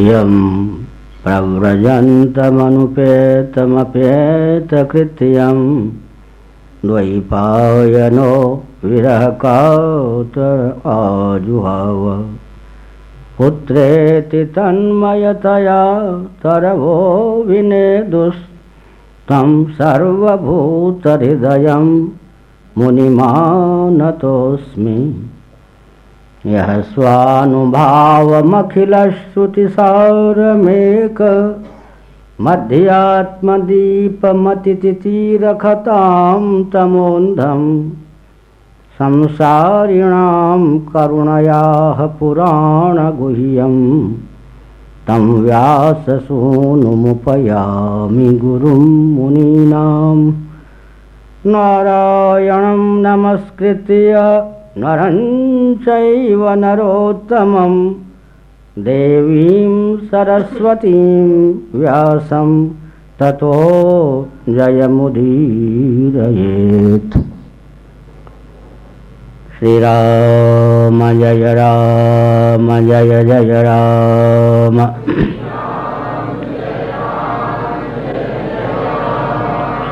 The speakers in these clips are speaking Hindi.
यं प्रव्रजन्तमनुपेतमपेतकृत्यं द्वैपायनो विरहकात आजुहाव। पुत्रेति तन्मयतया तरवो विनेदुस्तं सर्वभूतहृदयं मुनिमानतोऽस्मि यः स्वानुभावमखिलश्रुतिसारमेक मध्यात्मदीपमतिथिरखतां तमोन्धम् संसारिणां करुणयाः पुराणगुह्यं तं व्याससूनुमुपयामि गुरुं मुनीनां। नारायणं नमस्कृत्य नरं चैव नरोत्तमं देवीं सरस्वतीं व्यासं ततो जयमुदीरयेत्। श्रीराम जय राम जय जय राम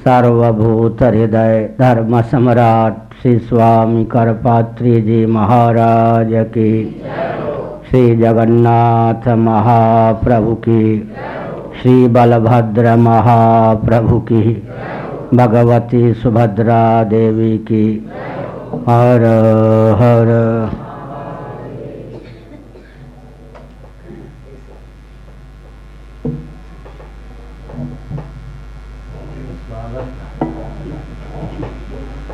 सर्वभूत हृदय धर्म सम्राट श्री स्वामी करपात्री जी महाराज की। श्री जगन्नाथ महाप्रभु की। श्री बलभद्र महाप्रभु की। भगवती सुभद्रा देवी की। हर हर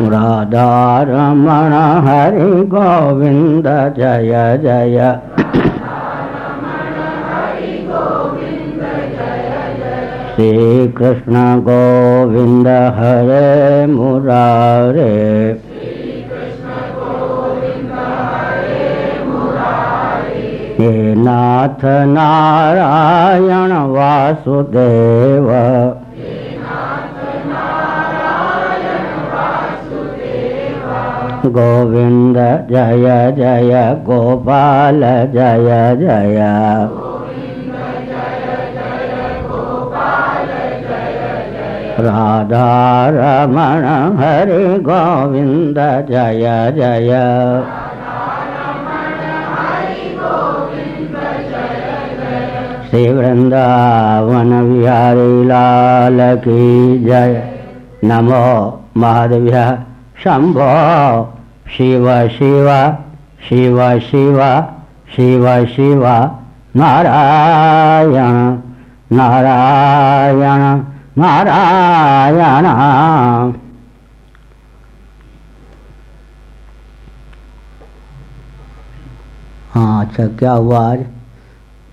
राधा रमण हरि गोविंद जय जय। श्री कृष्ण गोविंद हरे मुरारे। हे नाथ नारायण वासुदेव गोविंद जय जय गोपाल जय जय। राधा रमण हरे गोविंद जय जय। श्री वृंदावन बिहारी लाल की जय। नमो महादेव्य शंभो शिव शिव शिव शिव शिव शिव नारायण नारायण नारायण। हाँ अच्छा क्या हुआ आज?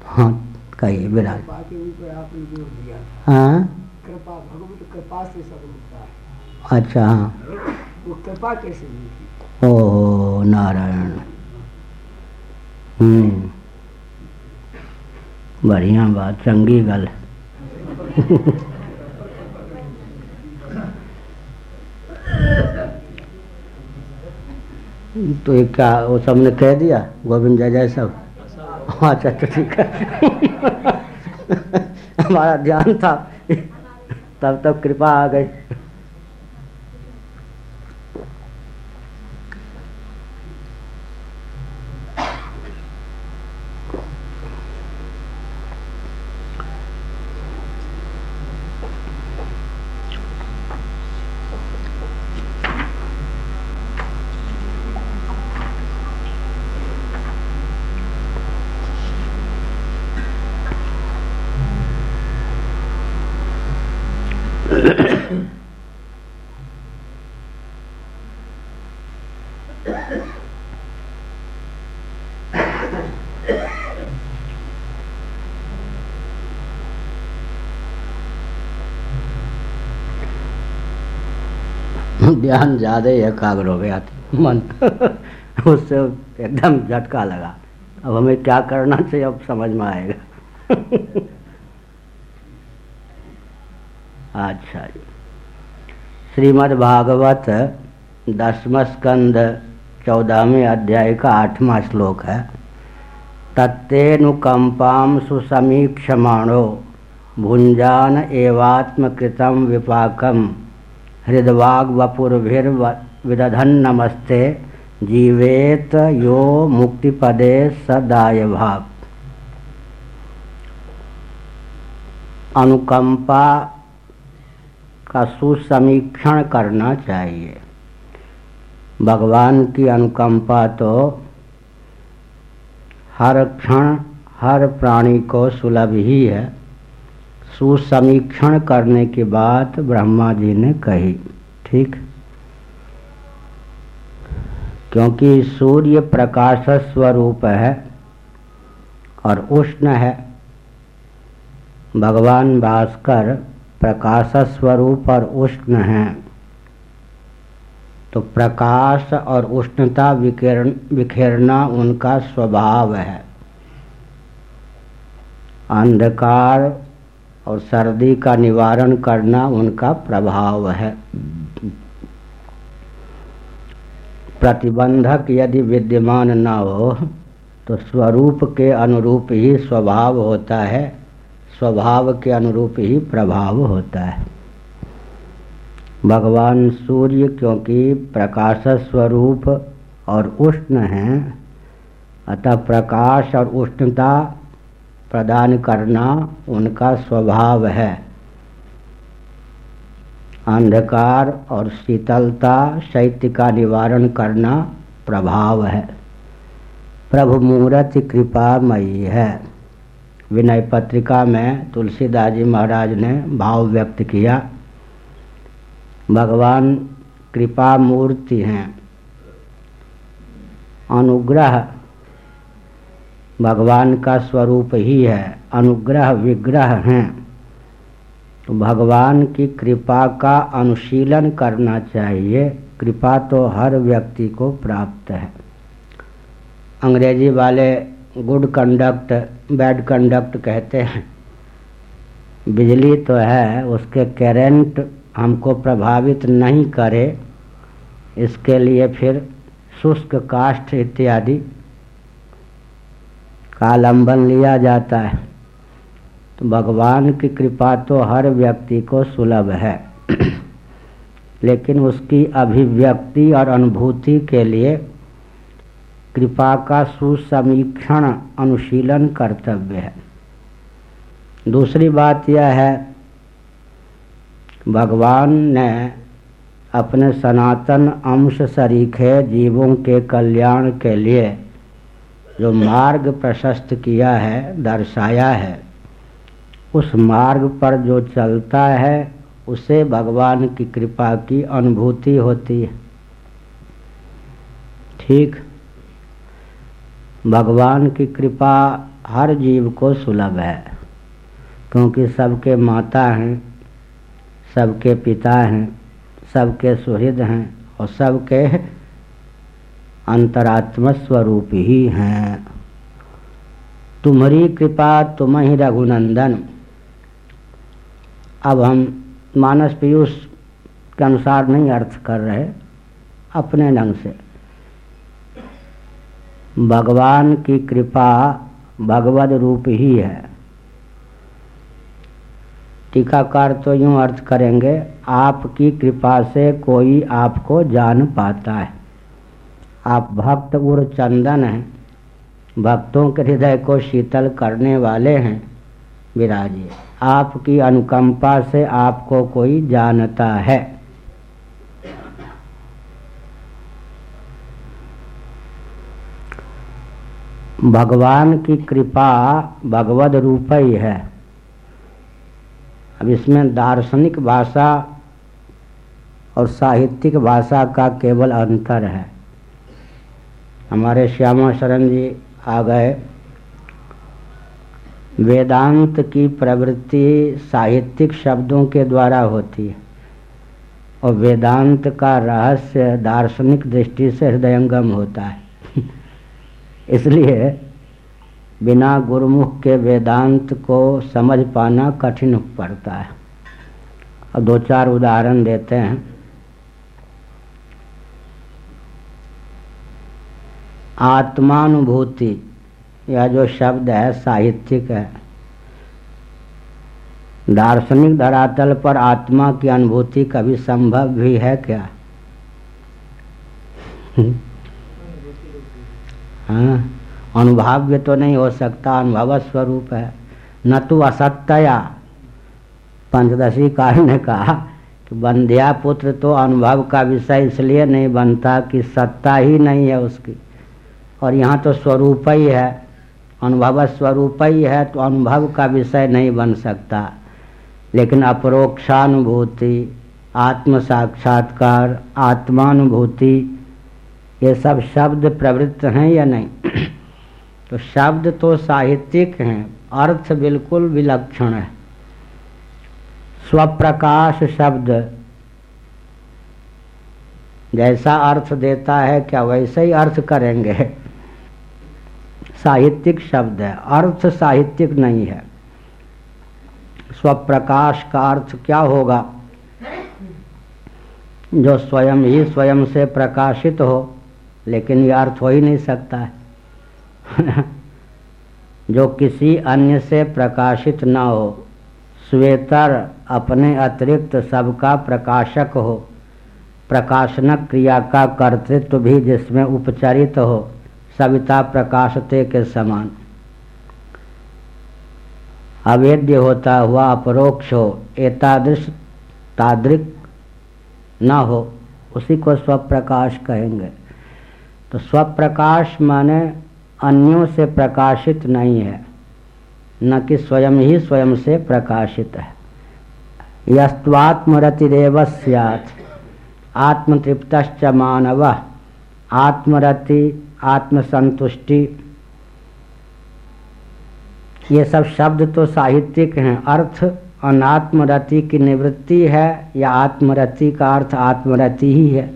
हाँ कहिए विराज हाँ? कृपा भगवत कृपा से सब होता है। अच्छा हाँ। वो कृपा कैसे मिलती ओ नारायण। हम्म। बढ़िया बात, चंगी गल। तो ये क्या, वो सबने कह दिया? गोविंद जय जय सब। अच्छा तो ठीक है। हमारा ध्यान था, तब तक कृपा आ गई। ध्यान ज़्यादा ही एकाग्र हो गया था। मन उससे एकदम झटका लगा। अब हमें क्या करना चाहिए, अब समझ में आएगा। अच्छा जी। श्रीमद् भागवत दसम स्कंद, चौदहवें अध्याय का आठवां श्लोक है। तत्तेनुकंपाम सुसमीक्षमाणो भुंजान एवात्मकृतम विपाकम। हृदवाग वपुर्भिर्विदधन नमस्ते जीवेत यो मुक्तिपदे सदाय भाव अनुकंपा का सुसमीक्षण करना चाहिए। भगवान की अनुकंपा तो हर क्षण, हर प्राणी को सुलभ ही है। सुसमीक्षण करने की बात ब्रह्मा जी ने कही, ठीक? क्योंकि सूर्य प्रकाश स्वरूप है और उष्ण है। भगवान भास्कर प्रकाश स्वरूप और उष्ण है। तो प्रकाश और उष्णता विकिरण, विखेरना उनका स्वभाव है। अंधकार और सर्दी का निवारण करना उनका प्रभाव है। प्रतिबंधक यदि विद्यमान न हो तो स्वरूप के अनुरूप ही स्वभाव होता है। स्वभाव के अनुरूप ही प्रभाव होता है। भगवान सूर्य क्योंकि प्रकाश स्वरूप और उष्ण हैं, अतः प्रकाश और उष्णता प्रदान करना उनका स्वभाव है। अंधकार और शीतलता, शैत्य का निवारण करना प्रभाव है। प्रभु मूर्ति कृपामयी है। विनय पत्रिका में तुलसीदास जी महाराज ने भाव व्यक्त किया, भगवान कृपा मूर्ति हैं। अनुग्रह भगवान का स्वरूप ही है, अनुग्रह विग्रह हैं। तो भगवान की कृपा का अनुशीलन करना चाहिए। कृपा तो हर व्यक्ति को प्राप्त है। अंग्रेज़ी वाले गुड कंडक्ट, बैड कंडक्ट कहते हैं। बिजली तो है, उसके करंट हमको प्रभावित नहीं करे, इसके लिए फिर शुष्क काष्ठ इत्यादि कालंबन लिया जाता है। तो भगवान की कृपा तो हर व्यक्ति को सुलभ है। लेकिन उसकी अभिव्यक्ति और अनुभूति के लिए कृपा का सुसमीक्षण अनुशीलन कर्तव्य है। दूसरी बात यह है, भगवान ने अपने सनातन अंश सरीखे जीवों के कल्याण के लिए जो मार्ग प्रशस्त किया है, दर्शाया है, उस मार्ग पर जो चलता है, उसे भगवान की कृपा की अनुभूति होती है। ठीक, भगवान की कृपा हर जीव को सुलभ है, क्योंकि सबके माता हैं, सबके पिता हैं, सबके सुहृद हैं और सबके अंतरात्म स्वरूप ही। हैं तुम्हारी कृपा तुम ही रघुनंदन। अब हम मानस पीयूष के अनुसार नहीं अर्थ कर रहे, अपने ढंग से। भगवान की कृपा भगवत रूप ही है। टीकाकार तो यूँ अर्थ करेंगे, आपकी कृपा से कोई आपको जान पाता है। आप भक्त उर चंदन हैं। भक्तों के हृदय को शीतल करने वाले हैं। विराजिए। आपकी अनुकंपा से आपको कोई जानता है। भगवान की कृपा भगवत रूप ही है। अब इसमें दार्शनिक भाषा और साहित्यिक भाषा का केवल अंतर है। हमारे श्यामा शरण जी आ गए। वेदांत की प्रवृत्ति साहित्यिक शब्दों के द्वारा होती है और वेदांत का रहस्य दार्शनिक दृष्टि से हृदयंगम होता है। इसलिए बिना गुरुमुख के वेदांत को समझ पाना कठिन पड़ता है। और दो चार उदाहरण देते हैं। आत्मानुभूति। यह जो शब्द है, साहित्यिक है। दार्शनिक धरातल पर आत्मा की अनुभूति कभी संभव भी है क्या? हाँ अनुभाव्य तो नहीं हो सकता, अनुभव स्वरूप है। न तो असत्या पंचदशी कार ने कहा कि बंध्या पुत्र तो अनुभव का विषय इसलिए नहीं बनता कि सत्ता ही नहीं है उसकी। और यहाँ तो स्वरूप ही है। अनुभव स्वरूप ही है तो अनुभव का विषय नहीं बन सकता। लेकिन अपरोक्षानुभूति आत्म साक्षात्कार आत्मानुभूति, ये सब शब्द प्रवृत्त हैं या नहीं? तो शब्द तो साहित्यिक हैं, अर्थ बिल्कुल विलक्षण है। स्वप्रकाश शब्द, जैसा अर्थ देता है, क्या वैसे ही अर्थ करेंगे? साहित्यिक शब्द है। अर्थ साहित्यिक नहीं है। स्वप्रकाश का अर्थ क्या होगा? जो स्वयं ही स्वयं से प्रकाशित हो, लेकिन यह अर्थ हो ही नहीं सकता है। जो किसी अन्य से प्रकाशित ना हो, स्वेतर अपने अतिरिक्त सबका प्रकाशक हो, प्रकाशनक क्रिया का कर्तृत्व भी जिसमें उपचरित हो सविता प्रकाशते के समान। अवेद्य होता हुआ अपरोक्ष हो, एतादृश तादृक न हो, उसी को स्वप्रकाश कहेंगे। तो स्वप्रकाश माने अन्यों से प्रकाशित नहीं है, न कि स्वयं ही स्वयं से प्रकाशित है। यस्वात्मरतिरव सैत आत्मतृप्त मानव, आत्मरति आत्मसंतुष्टि। ये सब शब्द तो साहित्यिक हैं। अर्थ अनात्मरति की निवृत्ति है, या आत्मरति का अर्थ आत्मरति ही है।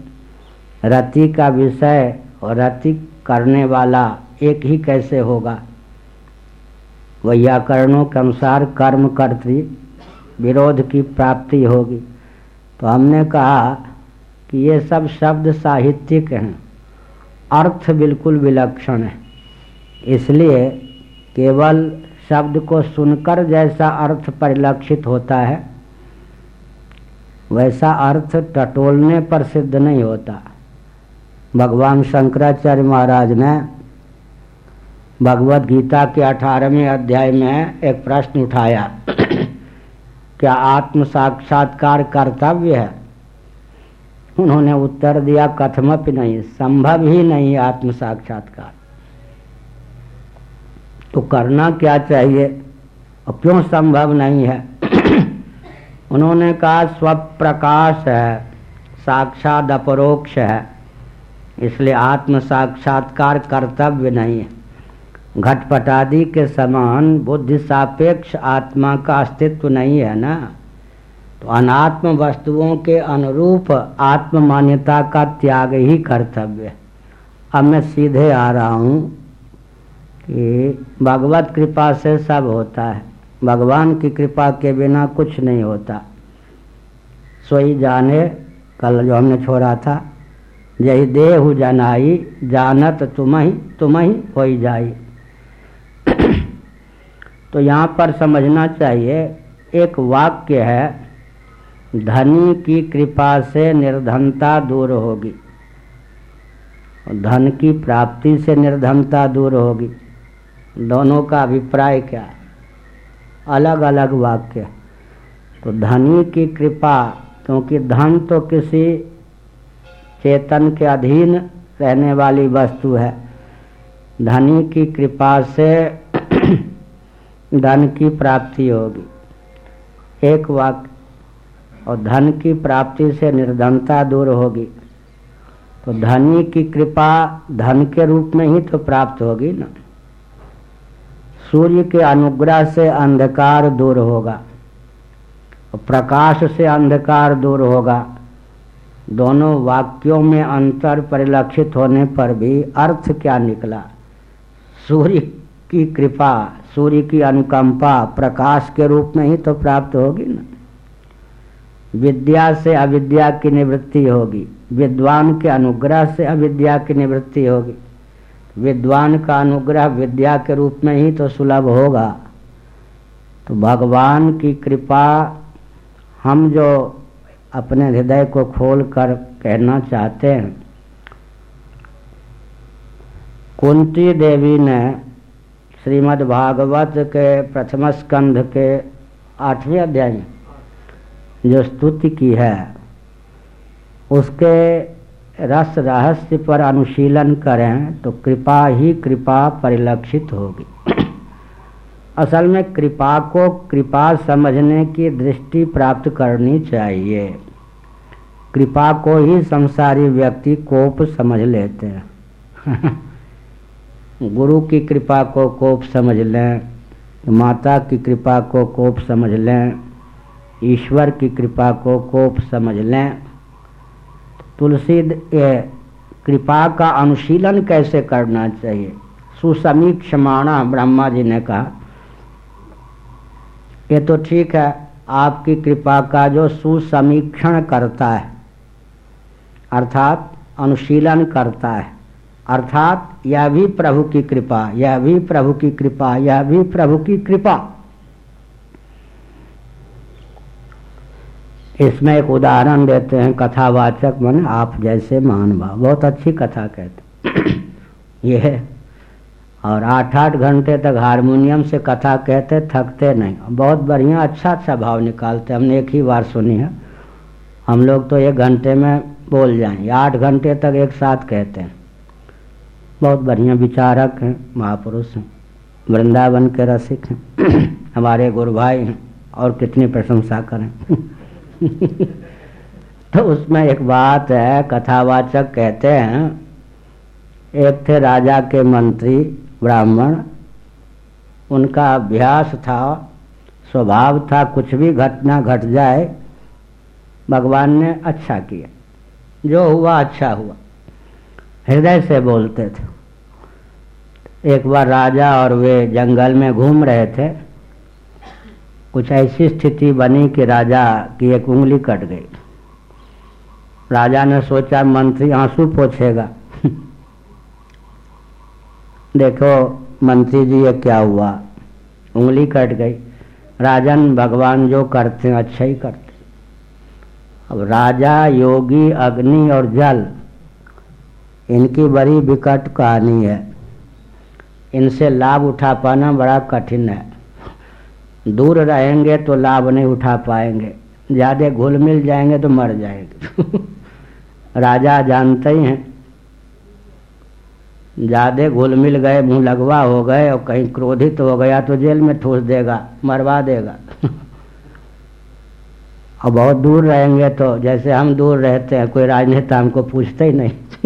रति का विषय और रति करने वाला एक ही कैसे होगा? व्याकरणों के अनुसार कर्म कर्तृ विरोध की प्राप्ति होगी। तो हमने कहा कि ये सब शब्द साहित्यिक हैं। अर्थ बिल्कुल विलक्षण है। इसलिए केवल शब्द को सुनकर जैसा अर्थ परिलक्षित होता है, वैसा अर्थ टटोलने पर सिद्ध नहीं होता। भगवान शंकराचार्य महाराज ने भगवत गीता के अठारहवें अध्याय में एक प्रश्न उठाया, क्या आत्म साक्षात्कार कर्तव्य है? उन्होंने उत्तर दिया, कथमप नहीं, संभव ही नहीं आत्म साक्षात्कार। तो करना क्या चाहिए? और क्यों संभव नहीं है? उन्होंने कहा, स्वप्रकाश है, साक्षात अपरोक्ष है, इसलिए आत्म साक्षात्कार कर्तव्य नहीं है। घटपटादि के समान बुद्धि सापेक्ष आत्मा का अस्तित्व नहीं है ना? तो अनात्म वस्तुओं के अनुरूप आत्म मान्यता का त्याग ही कर्तव्य। है अब मैं सीधे आ रहा हूँ कि भगवत कृपा से सब होता है। भगवान की कृपा के बिना कुछ नहीं होता। सोई जाने, कल जो हमने छोड़ा था यही देह जनाई, जानत तुम ही तुम ही हो जाई। तो यहाँ पर समझना चाहिए, एक वाक्य है धनी की कृपा से निर्धनता दूर होगी। धन की प्राप्ति से निर्धनता दूर होगी। दोनों का अभिप्राय क्या? अलग अलग वाक्य। तो धनी की कृपा, क्योंकि धन तो किसी चेतन के अधीन रहने वाली वस्तु है। धनी की कृपा से धन की प्राप्ति होगी। एक वाक्य। और धन की प्राप्ति से निर्धनता दूर होगी। तो धनी की कृपा धन के रूप में ही तो प्राप्त होगी ना। सूर्य के अनुग्रह से अंधकार दूर होगा। प्रकाश से अंधकार दूर होगा। दोनों वाक्यों में अंतर परिलक्षित होने पर भी अर्थ क्या निकला? सूर्य की कृपा, सूर्य की अनुकंपा प्रकाश के रूप में ही तो प्राप्त होगी ना। विद्या से अविद्या की निवृत्ति होगी। विद्वान के अनुग्रह से अविद्या की निवृत्ति होगी। विद्वान का अनुग्रह विद्या के रूप में ही तो सुलभ होगा। तो भगवान की कृपा हम जो अपने हृदय को खोल कर कहना चाहते हैं। कुंती देवी ने श्रीमद् भागवत के प्रथम स्कंध के आठवें अध्याय में जो स्तुति की है, उसके रस रहस्य पर अनुशीलन करें तो कृपा ही कृपा परिलक्षित होगी। असल में कृपा को कृपा समझने की दृष्टि प्राप्त करनी चाहिए। कृपा को ही संसारी व्यक्ति कोप समझ लेते हैं। गुरु की कृपा को कोप समझ लें, माता की कृपा को कोप समझ लें ईश्वर की कृपा को कोप समझ लें। तुलसी कृपा का अनुशीलन कैसे करना चाहिए? सुसमीक्ष सुसमीक्षमाणा, ब्रह्मा जी ने कहा। ये तो ठीक है, आपकी कृपा का जो सुसमीक्षण करता है, अर्थात अनुशीलन करता है, अर्थात यह भी प्रभु की कृपा, यह भी प्रभु की कृपा, यह भी प्रभु की कृपा। इसमें एक उदाहरण देते हैं कथावाचक मन, आप जैसे मानवा बहुत अच्छी कथा कहते ये है। और आठ आठ घंटे तक हारमोनियम से कथा कहते, थकते नहीं। बहुत बढ़िया अच्छा अच्छा भाव निकालते हमने एक ही बार सुनी है। हम लोग तो एक घंटे में बोल जाएँगे आठ घंटे तक एक साथ कहते हैं। बहुत बढ़िया विचारक हैं, महापुरुष हैं, वृंदावन के रसिक हैं। हमारे गुरु भाई हैं और कितनी प्रशंसा करें। तो उसमें एक बात है, कथावाचक कहते हैं, एक थे राजा के मंत्री ब्राह्मण, उनका अभ्यास था, स्वभाव था, कुछ भी घटना घट जाए, भगवान ने अच्छा किया, जो हुआ अच्छा हुआ। हृदय से बोलते थे। एक बार राजा और वे जंगल में घूम रहे थे कुछ ऐसी स्थिति बनी कि राजा की एक उंगली कट गई। राजा ने सोचा, मंत्री आँसू पोछेगा। देखो, मंत्री जी, ये क्या हुआ? उंगली कट गई। राजन, भगवान जो करते हैं अच्छा ही करते अब राजा, योगी, अग्नि और जल, इनकी बड़ी विकट कहानी है। इनसे लाभ उठा पाना बड़ा कठिन है। दूर रहेंगे तो लाभ नहीं उठा पाएँगे। ज़्यादा घुल मिल जाएँगे तो मर जाएँगे। राजा जानते ही हैं। ज़्यादा घुल मिल गए, मुँह लगवा हो गए और कहीं क्रोधित हो गया तो जेल में ठूस देगा, मरवा देगा। और बहुत दूर रहेंगे तो जैसे हम दूर रहते हैं, कोई राजनेता हमको पूछते ही नहीं।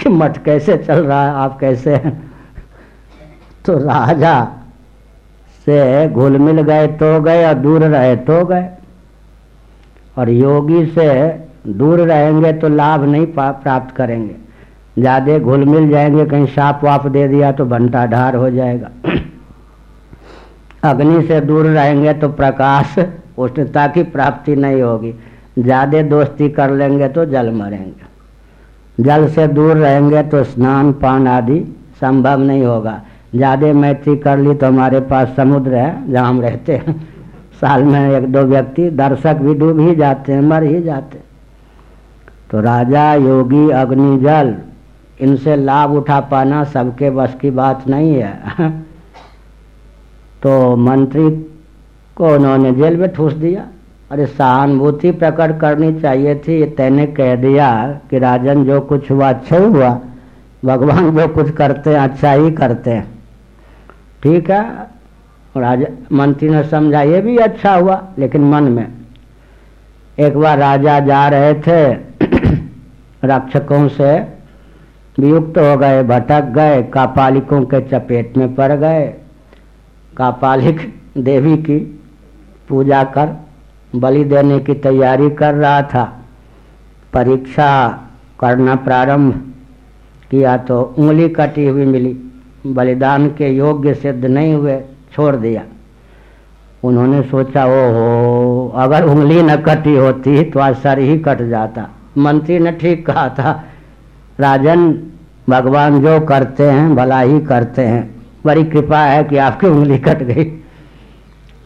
कि मठ कैसे चल रहा है, आप कैसे हैं? तो राजा से घुल मिल गए तो गए और दूर रहे तो गए। और योगी से दूर रहेंगे तो लाभ नहीं प्राप्त करेंगे। ज़्यादा घुल मिल जाएँगे, कहीं साप वाप दे दिया तो भंटा ढार हो जाएगा। अग्नि से दूर रहेंगे तो प्रकाश, उष्णता की प्राप्ति नहीं होगी। ज़्यादा दोस्ती कर लेंगे तो जल मरेंगे। जल से दूर रहेंगे तो स्नान पान आदि संभव नहीं होगा। ज़्यादा मैत्री कर ली तो हमारे पास समुद्र है, जहाँ हम रहते हैं। साल में एक दो व्यक्ति दर्शक भी डूब ही जाते हैं, मर ही जाते तो राजा, योगी अग्नि जल इनसे लाभ उठा पाना सबके बस की बात नहीं है। तो मंत्री को उन्होंने जेल में ठूस दिया। अरे, सहानुभूति प्रकट करनी चाहिए थी। तैने कह दिया कि राजन, जो कुछ हुआ अच्छा हुआ। भगवान जो कुछ करते हैं अच्छा ही करते हैं। ठीक है? राजा, मंत्री ने समझा, ये भी अच्छा हुआ, लेकिन मन में। एक बार राजा जा रहे थे, रक्षकों से, वियुक्त हो गए, भटक गए, कापालिकों के चपेट में पड़ गए। कापालिक देवी की पूजा कर, बलि देने की तैयारी कर रहा था। परीक्षा करना प्रारंभ किया तो उंगली कटी हुई मिली। बलिदान के योग्य सिद्ध नहीं हुए, छोड़ दिया। उन्होंने सोचा ओ हो अगर उंगली न कटी होती तो आज सर ही कट जाता। मंत्री ने ठीक कहा था, राजन, भगवान जो करते हैं, भला ही करते हैं। बड़ी कृपा है कि आपकी उंगली कट गई।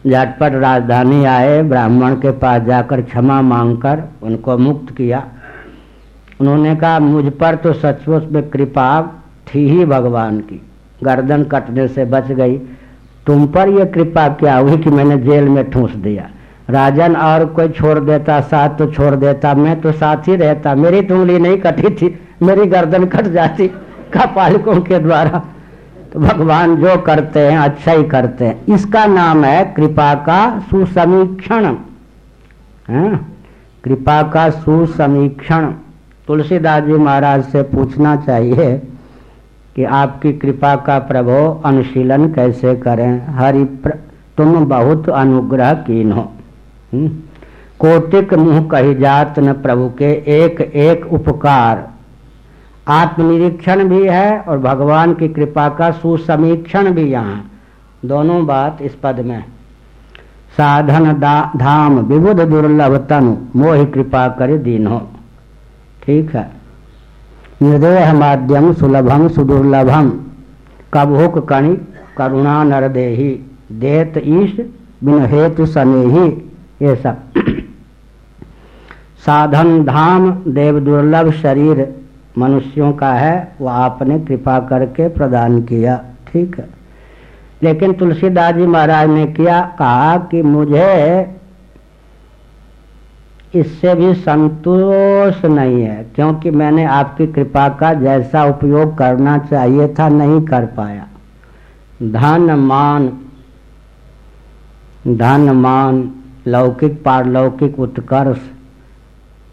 झटपट राजधानी आए, ब्राह्मण के पास जाकर क्षमा मांगकर उनको मुक्त किया। उन्होंने कहा, मुझ पर तो सचमुच में कृपा थी ही भगवान की। गर्दन कटने से बच गई। तुम पर यह कृपा क्या हुई कि मैंने जेल में ठूस दिया? राजन, और कोई छोड़ देता, साथ तो छोड़ देता, मैं तो साथ ही रहता। मेरी तुंगली नहीं कटी थी, मेरी गर्दन कट जाती कपालिकों के द्वारा। तो भगवान जो करते हैं अच्छा ही करते हैं। इसका नाम है कृपा का सुसमीक्षण। है, कृपा का सुसमीक्षण। तुलसीदास जी महाराज से पूछना चाहिए कि आपकी कृपा का प्रभो अनुशीलन कैसे करें? हरि. तुम बहुत अनुग्रह कीन हो। हम्म? कोटिक मुँह कही जात न प्रभु के एक एक उपकार। आत्मनिरीक्षण भी है और भगवान की कृपा का सुसमीक्षण भी यहाँ। दोनों बात इस पद में। साधन धाम, विबुध दुर्लभ तनु, मोह कृपा कर दीन हो। ठीक है। निर्देह माध्यम सुलभम सुदुर्लभम कभुक कणि करुणा नरदेही, देत ईश बिन हेतु सनेही। ये सब। साधन धाम देव दुर्लभ शरीर मनुष्यों का है, वो आपने कृपा करके प्रदान किया। ठीक है। लेकिन तुलसीदास जी महाराज ने किया, कहा कि मुझे इससे भी संतोष नहीं है, क्योंकि मैंने आपकी कृपा का जैसा उपयोग करना चाहिए था, नहीं कर पाया। धन मान धन मान लौकिक पारलौकिक उत्कर्ष,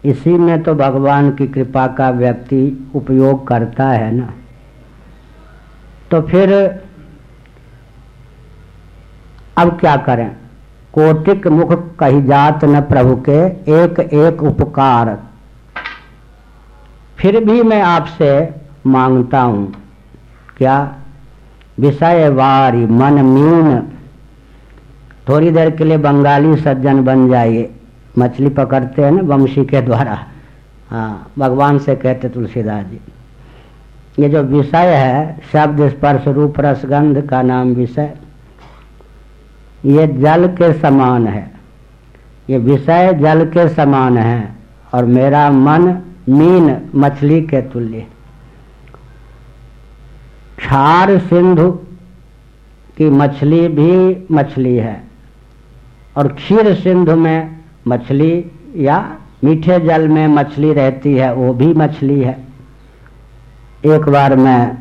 इसी में तो भगवान की कृपा का व्यक्ति उपयोग करता है ना। तो फिर अब क्या करें? कोटिक मुख कही जात न प्रभु के, एक एक उपकार। फिर भी मैं आपसे माँगता हूँ, क्या? विषय वारी मन मीन। थोड़ी देर के लिए बंगाली सज्जन बन जाइए। मछली पकड़ते हैं ना वंशी के द्वारा। हाँ भगवान से कहते तुलसीदास जी। ये जो विषय है, शब्द स्पर्श रूप रसगंध का नाम विषय। ये जल के समान है। ये विषय जल के समान है और मेरा मन मीन मछली के तुल्य क्षार सिंधु की मछली भी मछली है और क्षीर सिंधु में मछली या मीठे जल में मछली रहती है, वो भी मछली है। एक बार मैं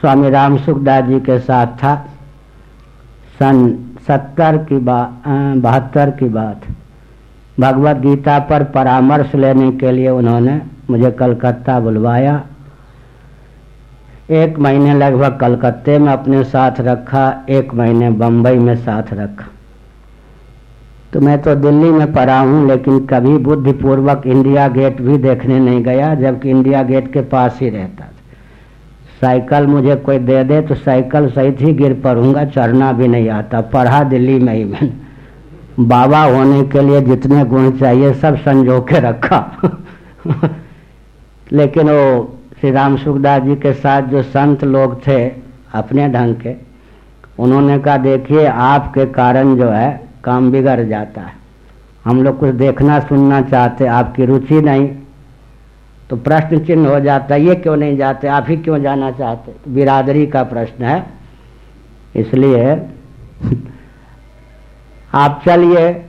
स्वामी राम सुखदास जी के साथ था, सन सत्तर की बात बहत्तर की बात। भगवत गीता पर परामर्श लेने के लिए उन्होंने मुझे कलकत्ता बुलवाया। एक महीने लगभग कलकत्ते में अपने साथ रखा, एक महीने बम्बई में साथ रखा। तो मैं तो दिल्ली में पढ़ा हूँ, लेकिन कभी बुद्धिपूर्वक इंडिया गेट भी देखने नहीं गया, जबकि इंडिया गेट के पास ही रहता। साइकिल मुझे कोई दे दे तो साइकिल सहित ही गिर पड़ूँगा, चढ़ना भी नहीं आता। पढ़ा दिल्ली में ही मैंने। बाबा होने के लिए जितने गुण चाहिए, सब संजो के रखा। लेकिन वो श्री राम सुखदास जी के साथ जो संत लोग थे, अपने ढंग के, उन्होंने कहा, देखिए, आपके कारण जो है, काम बिगड़ जाता है। हम लोग कुछ देखना, सुनना चाहते, आपकी रुचि नहीं। तो प्रश्न चिन्ह हो जाता है, ये क्यों नहीं जाते, आप ही क्यों जाना चाहते? बिरादरी का प्रश्न है। इसलिए आप चलिए,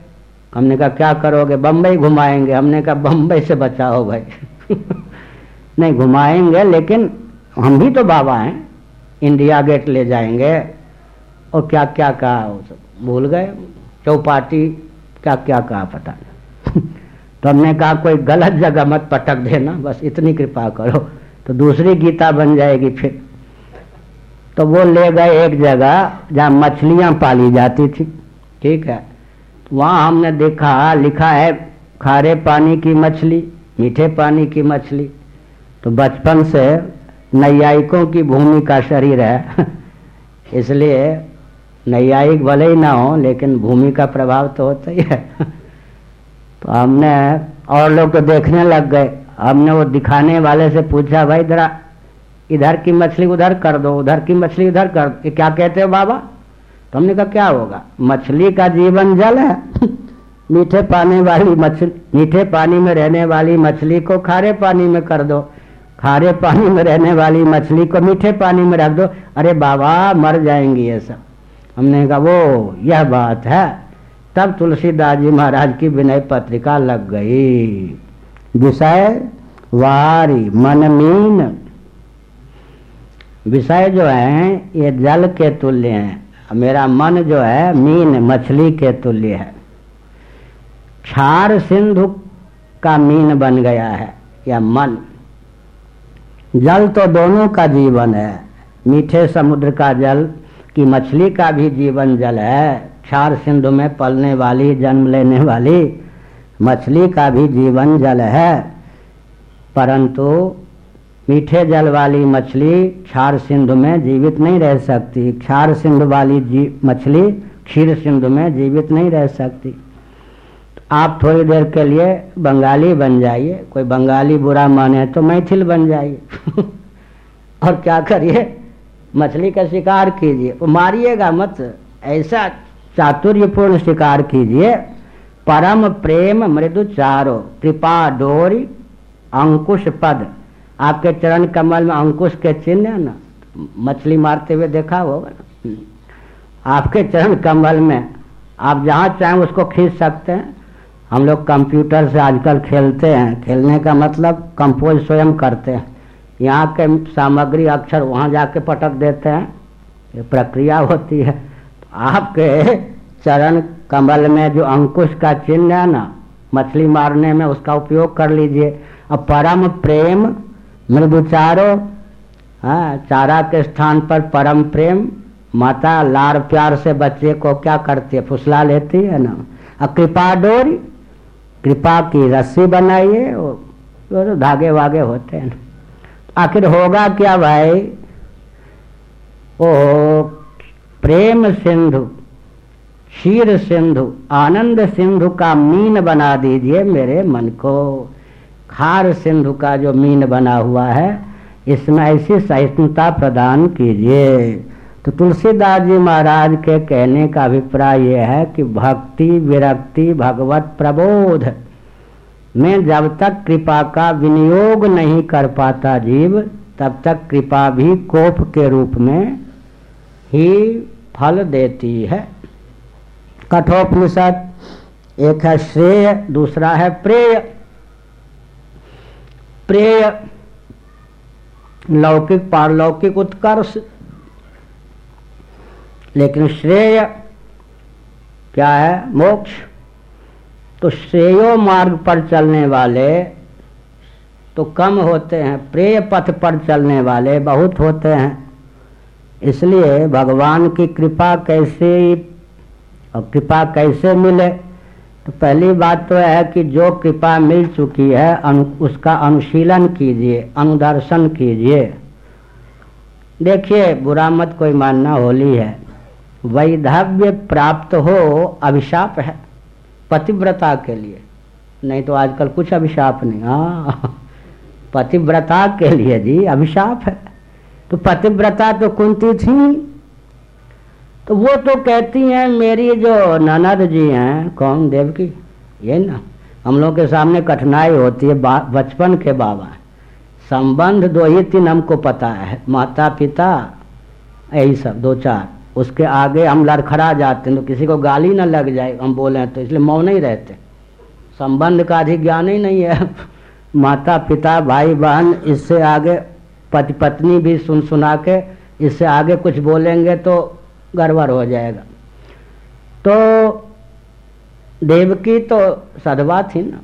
हमने कहा, क्या करोगे? बम्बई घुमाएँगे। हमने कहा बम्बई से बचाओ भाई। नहीं, घुमाएँगे, लेकिन हम भी तो बाबा हैं। इंडिया गेट ले जाएँगे। और क्या क्या कहा वो सब? भूल गए? चौपाटी क्या क्या कहा पता नहीं। तो हमने कहा, कोई गलत जगह मत पटक देना, बस इतनी कृपा करो। तो दूसरी गीता बन जाएगी फिर। तो वो ले गए एक जगह जहाँ मछलियाँ पाली जाती थी। ठीक है? तो वहाँ हमने देखा, लिखा है, खारे पानी की मछली, मीठे पानी की मछली। तो बचपन से नैयायिकों की भूमि का शरीर है। इसलिए नैयायिक भले ही ना हो, लेकिन भूमि का प्रभाव तो होता ही है। तो हमने और लोग तो देखने लग गए। हमने वो दिखाने वाले से पूछा, भाई, जरा इधर की मछली उधर कर दो, उधर की मछली उधर कर दो। क्या कहते हो बाबा? तो हमने कहा, क्या होगा? मछली का जीवन जल है। मीठे पानी वाली मछली, मीठे पानी में रहने वाली मछली को खारे पानी में कर दो। खारे पानी में रहने वाली मछली को मीठे पानी में रख दो। अरे बाबा, मर जाएँगी ये सब। हमने कहा, वो, यह बात है। तब तुलसीदास जी महाराज की विनय पत्रिका लग गई। विषय वारी मनमीन विषय जो है, ये जल के तुल्य है। मेरा मन जो है, मीन मछली के तुल्य है। क्षार सिंधु का मीन बन गया है, या मन। जल तो दोनों का जीवन है। मीठे समुद्र का जल, की मछली का भी जीवन जल है। क्षार सिंधु में पलने वाली, जन्म लेने वाली मछली का भी जीवन जल है। परंतु मीठे जल वाली मछली क्षार सिंधु में जीवित नहीं रह सकती। क्षार सिंधु वाली मछली क्षीर सिंधु में जीवित नहीं रह सकती। आप थोड़ी देर के लिए बंगाली बन जाइए। कोई बंगाली बुरा माने तो मैथिल बन जाइए। और क्या करिए? मछली का शिकार कीजिए। मारिएगा मत। ऐसा चातुर्यपूर्ण स्वीकार कीजिए। परम प्रेम मृदु चारो, कृपा डोरी, अंकुश पद। आपके चरण कमल में अंकुश के चिन्ह है ना? मछली मारते हुए देखा होगा ना? आपके चरण कमल में, आप जहाँ चाहें उसको खींच सकते हैं। हम लोग कंप्यूटर से आजकल खेलते हैं। खेलने का मतलब कंपोज स्वयं करते हैं। यहाँ के सामग्री अक्षर वहाँ जाके पटक देते हैं। ये प्रक्रिया होती है। आपके चरण कमल में जो अंकुश का चिन्ह है ना, मछली मारने में उसका उपयोग कर लीजिए। अब परम प्रेम, मृदु चारो हाँ चारा के स्थान पर परम प्रेम, माता लार प्यार से बच्चे को क्या करती है? फुसला लेती है ना। और कृपा डोरी, कृपा की रस्सी बनाइए तो धागे वागे होते हैं आखिर होगा क्या भाई? ओ प्रेम सिंधु, क्षीर सिंधु, आनंद सिंधु का मीन बना दीजिए मेरे मन को। खार सिंधु का जो मीन बना हुआ है, इसमें ऐसी सहिष्णुता प्रदान कीजिए। तो तुलसीदास जी महाराज के कहने का अभिप्राय यह है कि भक्ति, विरक्ति, भगवत प्रबोध, में जब तक कृपा का विनियोग नहीं कर पाता जीव, तब तक कृपा भी कोप के रूप में ही फल देती है। कठोपनिषद एक है श्रेय, दूसरा है प्रेय। प्रेय, लौकिक, पारलौकिक उत्कर्ष। लेकिन श्रेय, क्या है? मोक्ष। तो श्रेयो मार्ग पर चलने वाले तो कम होते हैं। प्रेय पथ पर चलने वाले बहुत होते हैं। इसलिए भगवान की कृपा कैसे और कृपा कैसे मिले? तो पहली बात तो है कि जो कृपा मिल चुकी है अनु, उसका अनुशीलन कीजिए अनुदर्शन कीजिए। देखिए बुरा मत कोई मानना होली है। वैधव्य प्राप्त हो अभिशाप है पतिव्रता के लिए। नहीं तो आजकल कुछ अभिशाप नहीं। हाँ पतिव्रता के लिए जी अभिशाप है। तो पतिव्रता तो कुंती थी। तो वो तो कहती हैं, मेरी जो ननद जी हैं, कौन देव की ये ना, हम लोग के सामने कठिनाई होती है बचपन के बाबा संबंध दो ही तीन हमको पता है माता पिता यही सब, दो चार। उसके आगे हम लड़खड़ा जाते हैं तो किसी को गाली ना लग जाए, हम बोले तो इसलिए मौन ही रहते संबंध का अधिक ज्ञान ही नहीं है। माता पिता भाई बहन इससे आगे पति पत्नी भी सुन सुना के इससे आगे कुछ बोलेंगे तो गड़बड़ हो जाएगा। तो देवकी तो सदवा थी ना।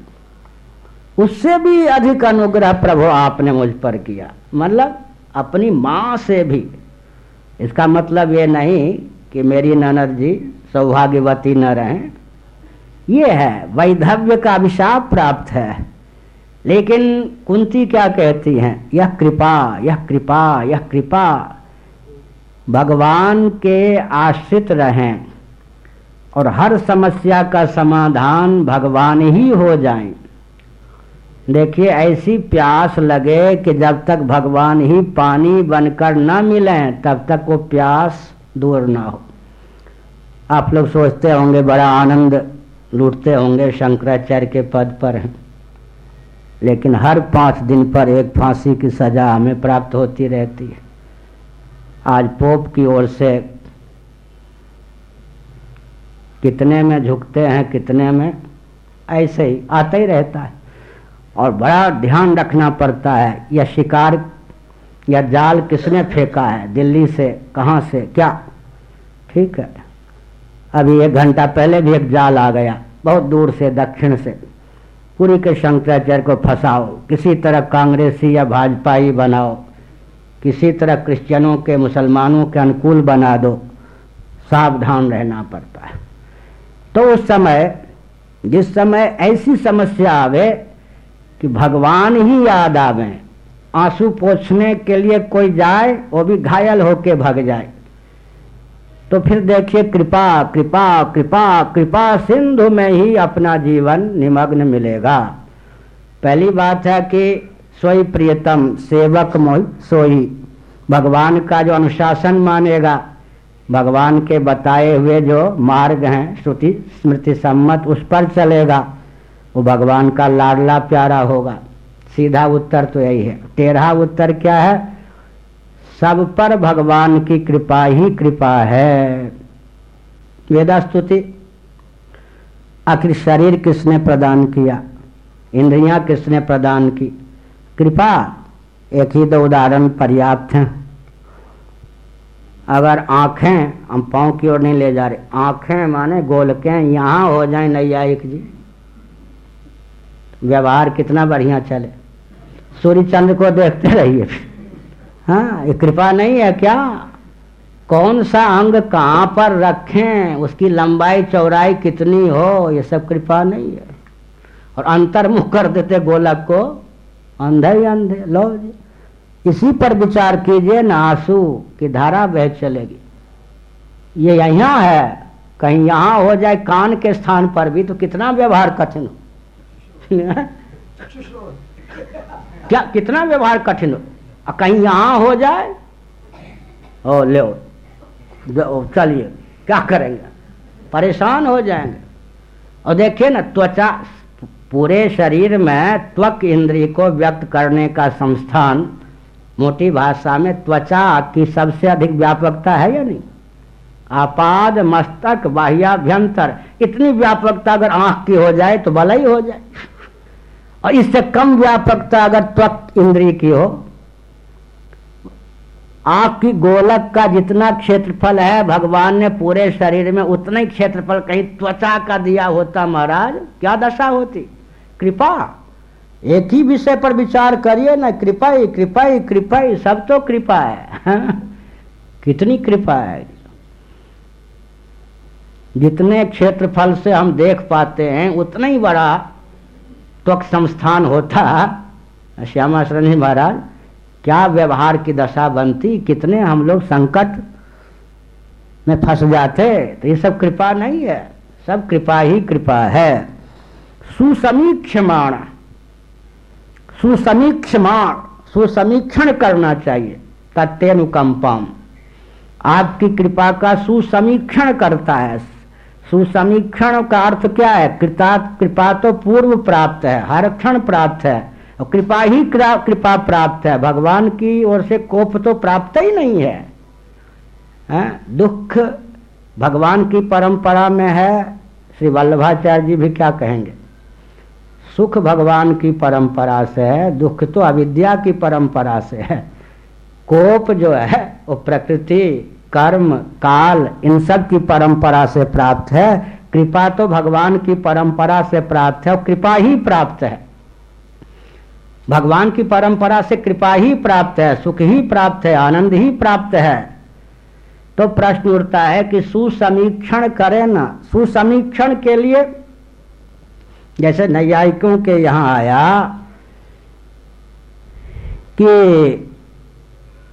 उससे भी अधिक अनुग्रह प्रभु आपने मुझ पर किया। मतलब अपनी माँ से भी। इसका मतलब ये नहीं कि मेरी ननद जी सौभाग्यवती न रहें। ये है, वैधव्य का अभिशाप प्राप्त है। लेकिन कुंती क्या कहती हैं? यह कृपा यह कृपा यह कृपा। भगवान के आश्रित रहें और हर समस्या का समाधान भगवान ही हो जाए। देखिए, ऐसी प्यास लगे कि जब तक भगवान ही पानी बनकर न मिले, तब तक वो प्यास दूर ना हो। आप लोग सोचते होंगे, बड़ा आनंद लूटते होंगे शंकराचार्य के पद पर। हैं लेकिन हर पाँच दिन पर एक फांसी की सजा हमें प्राप्त होती रहती है। आज पोप की ओर से कितने में झुकते हैं, कितने में ऐसे ही आता ही रहता है। और बड़ा ध्यान रखना पड़ता है, यह शिकार या जाल किसने फेंका है, दिल्ली से, कहाँ से, क्या? ठीक है। अभी एक घंटा पहले भी एक जाल आ गया, बहुत दूर से, दक्षिण से। पूरी के शंकराचार्य को फंसाओ। किसी तरह कांग्रेसी या भाजपाई बनाओ। किसी तरह क्रिश्चियनों के, मुसलमानों के अनुकूल बना दो। सावधान रहना पड़ता है। तो उस समय, जिस समय ऐसी समस्या आवे कि भगवान ही याद आवे, आँसू पोछने के लिए कोई जाए, वो भी घायल होके भग जाए। तो फिर देखिए, कृपा कृपा कृपा कृपा सिंधु में ही अपना जीवन निमग्न मिलेगा। पहली बात है कि सोई प्रियतम सेवक मोहि, सोई। भगवान का जो अनुशासन मानेगा, भगवान के बताए हुए जो मार्ग हैं, श्रुति, स्मृति सम्मत, उस पर चलेगा। वो भगवान का लाडला प्यारा होगा। सीधा उत्तर तो यही है। तेरह उत्तर क्या है? सब पर भगवान की कृपा ही कृपा है। वेदा स्तुति आखिर शरीर किसने प्रदान किया? इंद्रियाँ किसने प्रदान की? कृपा एक ही दो उदाहरण पर्याप्त हैं। अगर आँखें, हम पाँव की ओर नहीं ले जा रहे। आँखें माने गोलकें यहाँ हो जाए नैयायिक जी। व्यवहार कितना बढ़िया चले। सूर्य चंद्र को देखते रहिए। हाँ ये कृपा नहीं है क्या? कौन सा अंग कहाँ पर रखें? उसकी लंबाई, चौड़ाई कितनी हो? ये सब कृपा नहीं है। और अंतर्मुख कर देते गोलक को। अंधे ही अंधे। लो जी। इसी पर विचार कीजिए न आँसू, की धारा बह चलेगी। ये यहाँ है। कहीं यहाँ हो जाए, कान के स्थान पर भी तो कितना व्यवहार कठिन हो। क्या, कितना व्यवहार कठिन हो? कहीं यहाँ हो जाए, ओ, ले चलिए, क्या करेंगे? परेशान हो जाएँगे। और देखिए ना, त्वचा, पूरे शरीर में त्वक इंद्री को व्यक्त करने का संस्थान मोटी भाषा में त्वचा की सबसे अधिक व्यापकता है या नहीं? आपाद मस्तक, बाह्याभ्यंतर, इतनी व्यापकता अगर आँख की हो जाए तो भला ही हो जाए। और इससे कम व्यापकता अगर त्वक इंद्री की हो आँख की गोलक का जितना क्षेत्रफल है, भगवान ने पूरे शरीर में उतना ही क्षेत्रफल कहीं त्वचा का दिया होता महाराज। क्या दशा होती? कृपा। एक ही विषय पर विचार करिए ना कृपा ही कृपा ही कृपा ही सब तो कृपा है। कितनी कृपा है? जितने क्षेत्रफल से हम देख पाते हैं, उतना ही बड़ा त्वक संस्थान होता। श्यामा शरण महाराज क्या व्यवहार की दशा बनती? कितने हम लोग संकट में फंस जाते? तो ये सब कृपा नहीं है। सब कृपा ही कृपा है। सुसमीक्षमाण। सुसमीक्षमाण। सुसमीक्षण करना चाहिए। तत्नुकंपम आपकी कृपा का सुसमीक्षण करता है। सुसमीक्षण का अर्थ क्या है? कृपा कृपा तो पूर्व प्राप्त है। हर क्षण प्राप्त है। और कृपा ही कृपा प्राप्त है। भगवान की ओर से कोप तो प्राप्त ही नहीं है, है? दुख भगवान की परंपरा में है। श्री वल्लभाचार्य जी भी क्या कहेंगे? सुख भगवान की परंपरा से है दुख तो अविद्या की परंपरा से है। कोप जो है वो प्रकृति कर्म काल इन सब की परंपरा से प्राप्त है। कृपा तो भगवान की परंपरा से प्राप्त है और कृपा ही प्राप्त है। भगवान की परंपरा से कृपा ही प्राप्त है, सुख ही प्राप्त है, आनंद ही प्राप्त है। तो प्रश्न उठता है कि सुसमीक्षण करें ना। सुसमीक्षण के लिए, जैसे नैयायिकों के यहाँ आया कि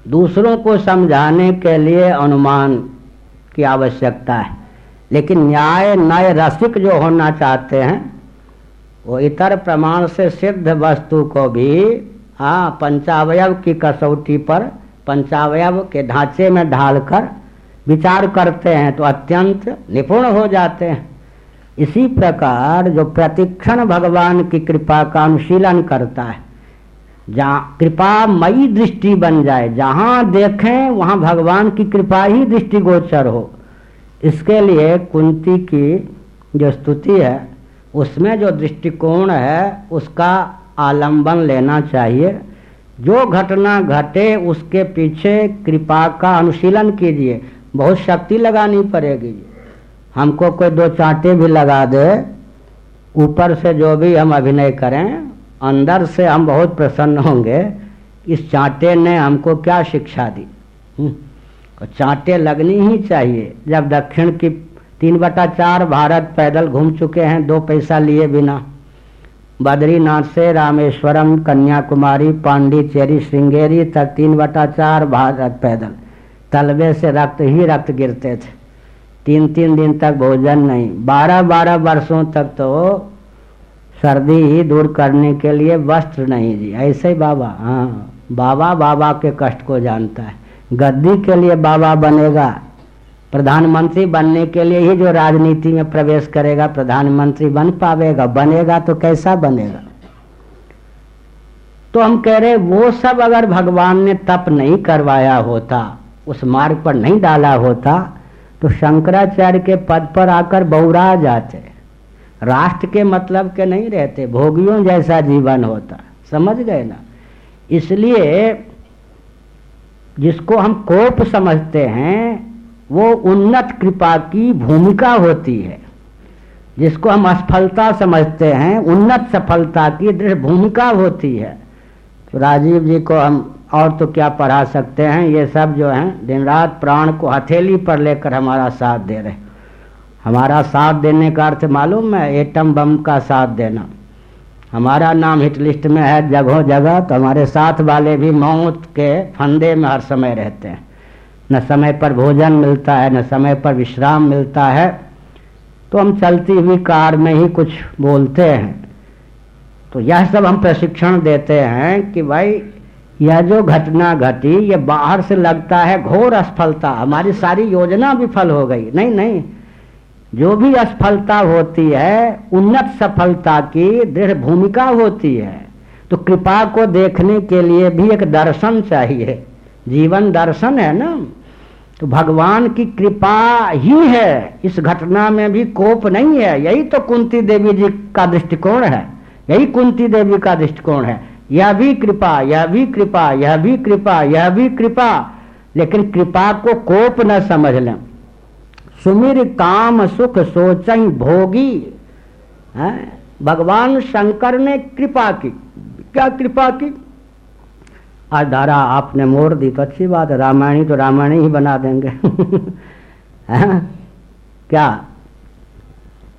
दूसरों को समझाने के लिए अनुमान की आवश्यकता है। लेकिन न्याय नय रसिक जो होना चाहते हैं वो इतर प्रमाण से सिद्ध वस्तु को भी हाँ पंचावयव की कसौटी पर, पंचावयव के ढांचे में ढालकर विचार करते हैं तो अत्यंत निपुण हो जाते हैं। इसी प्रकार जो प्रतिक्षण भगवान की कृपा का अनुशीलन करता है, जहाँ कृपा मई दृष्टि बन जाए, जहाँ देखें वहाँ भगवान की कृपा ही दृष्टिगोचर हो। इसके लिए कुंती की जो स्तुति है उसमें जो दृष्टिकोण है, उसका आलंबन लेना चाहिए। जो घटना घटे, उसके पीछे कृपा का अनुशीलन कीजिए। बहुत शक्ति लगानी पड़ेगी। हमको कोई दो चांटे भी लगा दे। ऊपर से जो भी हम अभिनय करें, अंदर से हम बहुत प्रसन्न होंगे। इस चांटे ने हमको क्या शिक्षा दी? हम्म। चांटे लगनी ही चाहिए। जब दक्षिण की तीन बटा चार भारत पैदल घूम चुके हैं, दो पैसा लिए बिना। बद्रीनाथ से रामेश्वरम, कन्याकुमारी, पांडिचेरी, श्रृंगेरी तक तीन बटा चार भारत पैदल। तलबे से रक्त ही रक्त गिरते थे। तीन तीन दिन तक भोजन नहीं। बारह बारह वर्षों तक तो सर्दी ही दूर करने के लिए वस्त्र नहीं जी। ऐसे ही बाबा हाँ बाबा बाबा के कष्ट को जानता है। गद्दी के लिए बाबा बनेगा। प्रधानमंत्री बनने के लिए ही जो राजनीति में प्रवेश करेगा, प्रधानमंत्री बन पावेगा। बनेगा तो कैसा बनेगा? तो हम कह रहे वो सब अगर भगवान ने तप नहीं करवाया होता, उस मार्ग पर नहीं डाला होता तो शंकराचार्य के पद पर आकर बहुरा जाते। राष्ट्र के मतलब के नहीं रहते, भोगियों जैसा जीवन होता। समझ गए ना? इसलिए जिसको हम कोप समझते हैं वो उन्नत कृपा की भूमिका होती है, जिसको हम असफलता समझते हैं, उन्नत सफलता की दृढ़ भूमिका होती है। तो राजीव जी को हम और तो क्या पढ़ा सकते हैं? ये सब जो हैं, दिन रात प्राण को हथेली पर लेकर हमारा साथ दे रहे हमारा साथ देने का अर्थ मालूम है? एटम बम का साथ देना। हमारा नाम हिट लिस्ट में है, जगह जगह तो हमारे साथ वाले भी मौत के फंदे में हर समय रहते हैं। न समय पर भोजन मिलता है, न समय पर विश्राम मिलता है। तो हम चलती हुई कार में ही कुछ बोलते हैं। तो यह सब हम प्रशिक्षण देते हैं कि भाई, यह जो घटना घटी, ये बाहर से लगता है घोर असफलता। हमारी सारी योजना विफल हो गई। नहीं नहीं। जो भी असफलता होती है, उन्नत सफलता की दृढ़ भूमिका होती है। तो कृपा को देखने के लिए भी एक दर्शन चाहिए। जीवन दर्शन है ना। तो भगवान की कृपा ही है। इस घटना में भी कोप नहीं है। यही तो कुंती देवी जी का दृष्टिकोण है। यही कुंती देवी का दृष्टिकोण है। यह भी कृपा, यह भी कृपा, यह भी कृपा, यह भी कृपा। लेकिन कृपा को कोप न समझ लें। सुमिर काम सुख सोच भोगी। है? भगवान शंकर ने कृपा की। क्या कृपा की? आज धारा आपने मोड़ दी तो अच्छी बात है, रामायणी तो रामायणी ही बना देंगे। क्या?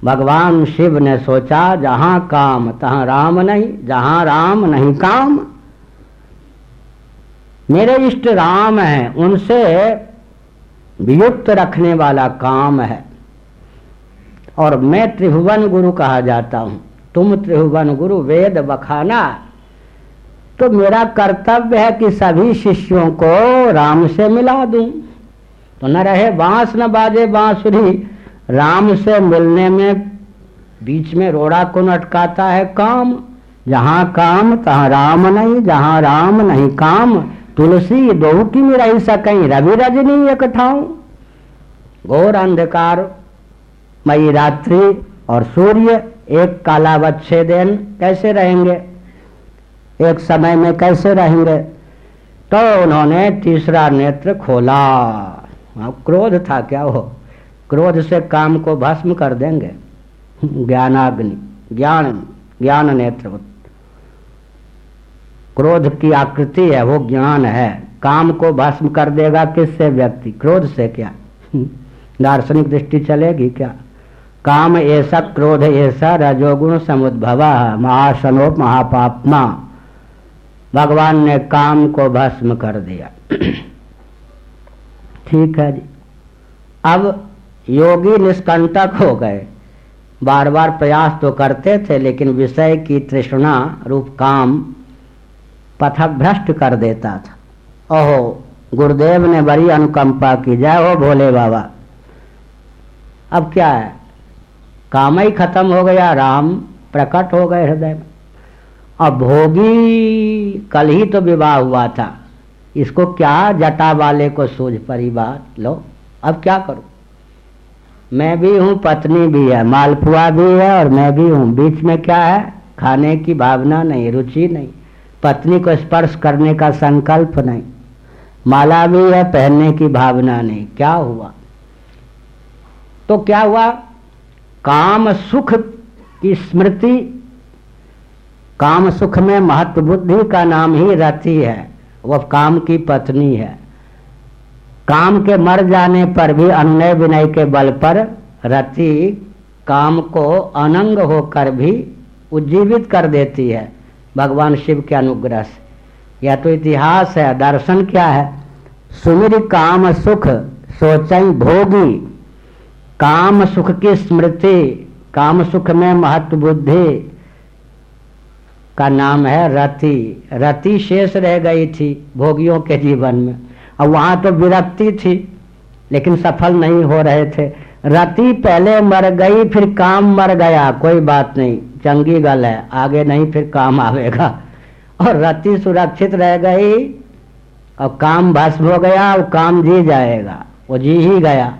भगवान शिव ने सोचा, जहाँ काम, तहां राम नहीं, जहाँ राम नहीं काम। मेरे इष्ट राम है, उनसे वियुक्त रखने वाला काम है। और मैं त्रिभुवन गुरु कहा जाता हूँ। तुम त्रिभुवन गुरु वेद बखाना। तो मेरा कर्तव्य है कि सभी शिष्यों को राम से मिला दूँ। तो न रहे बाँस, न बाजे बांसुरी, राम से मिलने में बीच में रोड़ा को अटकाता है काम? जहाँ काम, तहां राम नहीं, जहाँ राम नहीं काम। तुलसी दो की रही सकई रवि रजनी एक ठाऊ। घोर अंधकार, मई रात्रि और सूर्य एक काला दिन कैसे रहेंगे? एक समय में कैसे रहेंगे? तो उन्होंने तीसरा नेत्र खोला। हाँ क्रोध था क्या वो? क्रोध से काम को भस्म कर देंगे। ज्ञानाग्नि, ज्ञान ज्ञान नेत्र। क्रोध की आकृति है, वो ज्ञान है। काम को भस्म कर देगा किससे? व्यक्ति। क्रोध से क्या? दार्शनिक दृष्टि चलेगी क्या? काम ऐसा, क्रोध ऐसा, रजोगुण समुद्भवा महाशनोप महापापमा। भगवान ने काम को भस्म कर दिया। ठीक है जी। अब योगी निष्कंटक हो गए। बार बार प्रयास तो करते थे, लेकिन विषय की तृष्णा रूप काम पथक भ्रष्ट कर देता था। ओहो, गुरुदेव ने बड़ी अनुकंपा की। जय हो भोले बाबा। अब क्या है? काम ही खत्म हो गया, राम प्रकट हो गए हृदय में। भोगी कल ही तो विवाह हुआ था। इसको क्या जटा वाले को सूझ परी बात? लो, अब क्या करूँ? मैं भी हूँ, पत्नी भी है, मालपुआ भी है और मैं भी हूँ। बीच में क्या है? खाने की भावना नहीं, रुचि नहीं। पत्नी को स्पर्श करने का संकल्प नहीं। माला भी है, पहनने की भावना नहीं। क्या हुआ? तो क्या हुआ? काम सुख की स्मृति काम सुख में महत्व बुद्धि का नाम ही रति है। वह काम की पत्नी है। काम के मर जाने पर भी अनुनय विनय के बल पर रति काम को अनंग होकर भी उज्जीवित कर देती है। भगवान शिव के अनुग्रह से। यह तो इतिहास है, दर्शन क्या है? सुमिर काम सुख सोच भोगी। काम सुख की स्मृति, काम सुख में महत्व बुद्धि। का नाम है रति। रति शेष रह गई थी भोगियों के जीवन में। और वहाँ तो विरक्ति थी, लेकिन सफल नहीं हो रहे थे। रति पहले मर गई, फिर काम मर गया, कोई बात नहीं चंगी गल है, आगे नहीं फिर काम आवेगा। और रति सुरक्षित रह गई, और काम भस्म हो गया, और काम जी जाएगा, वो जी ही गया।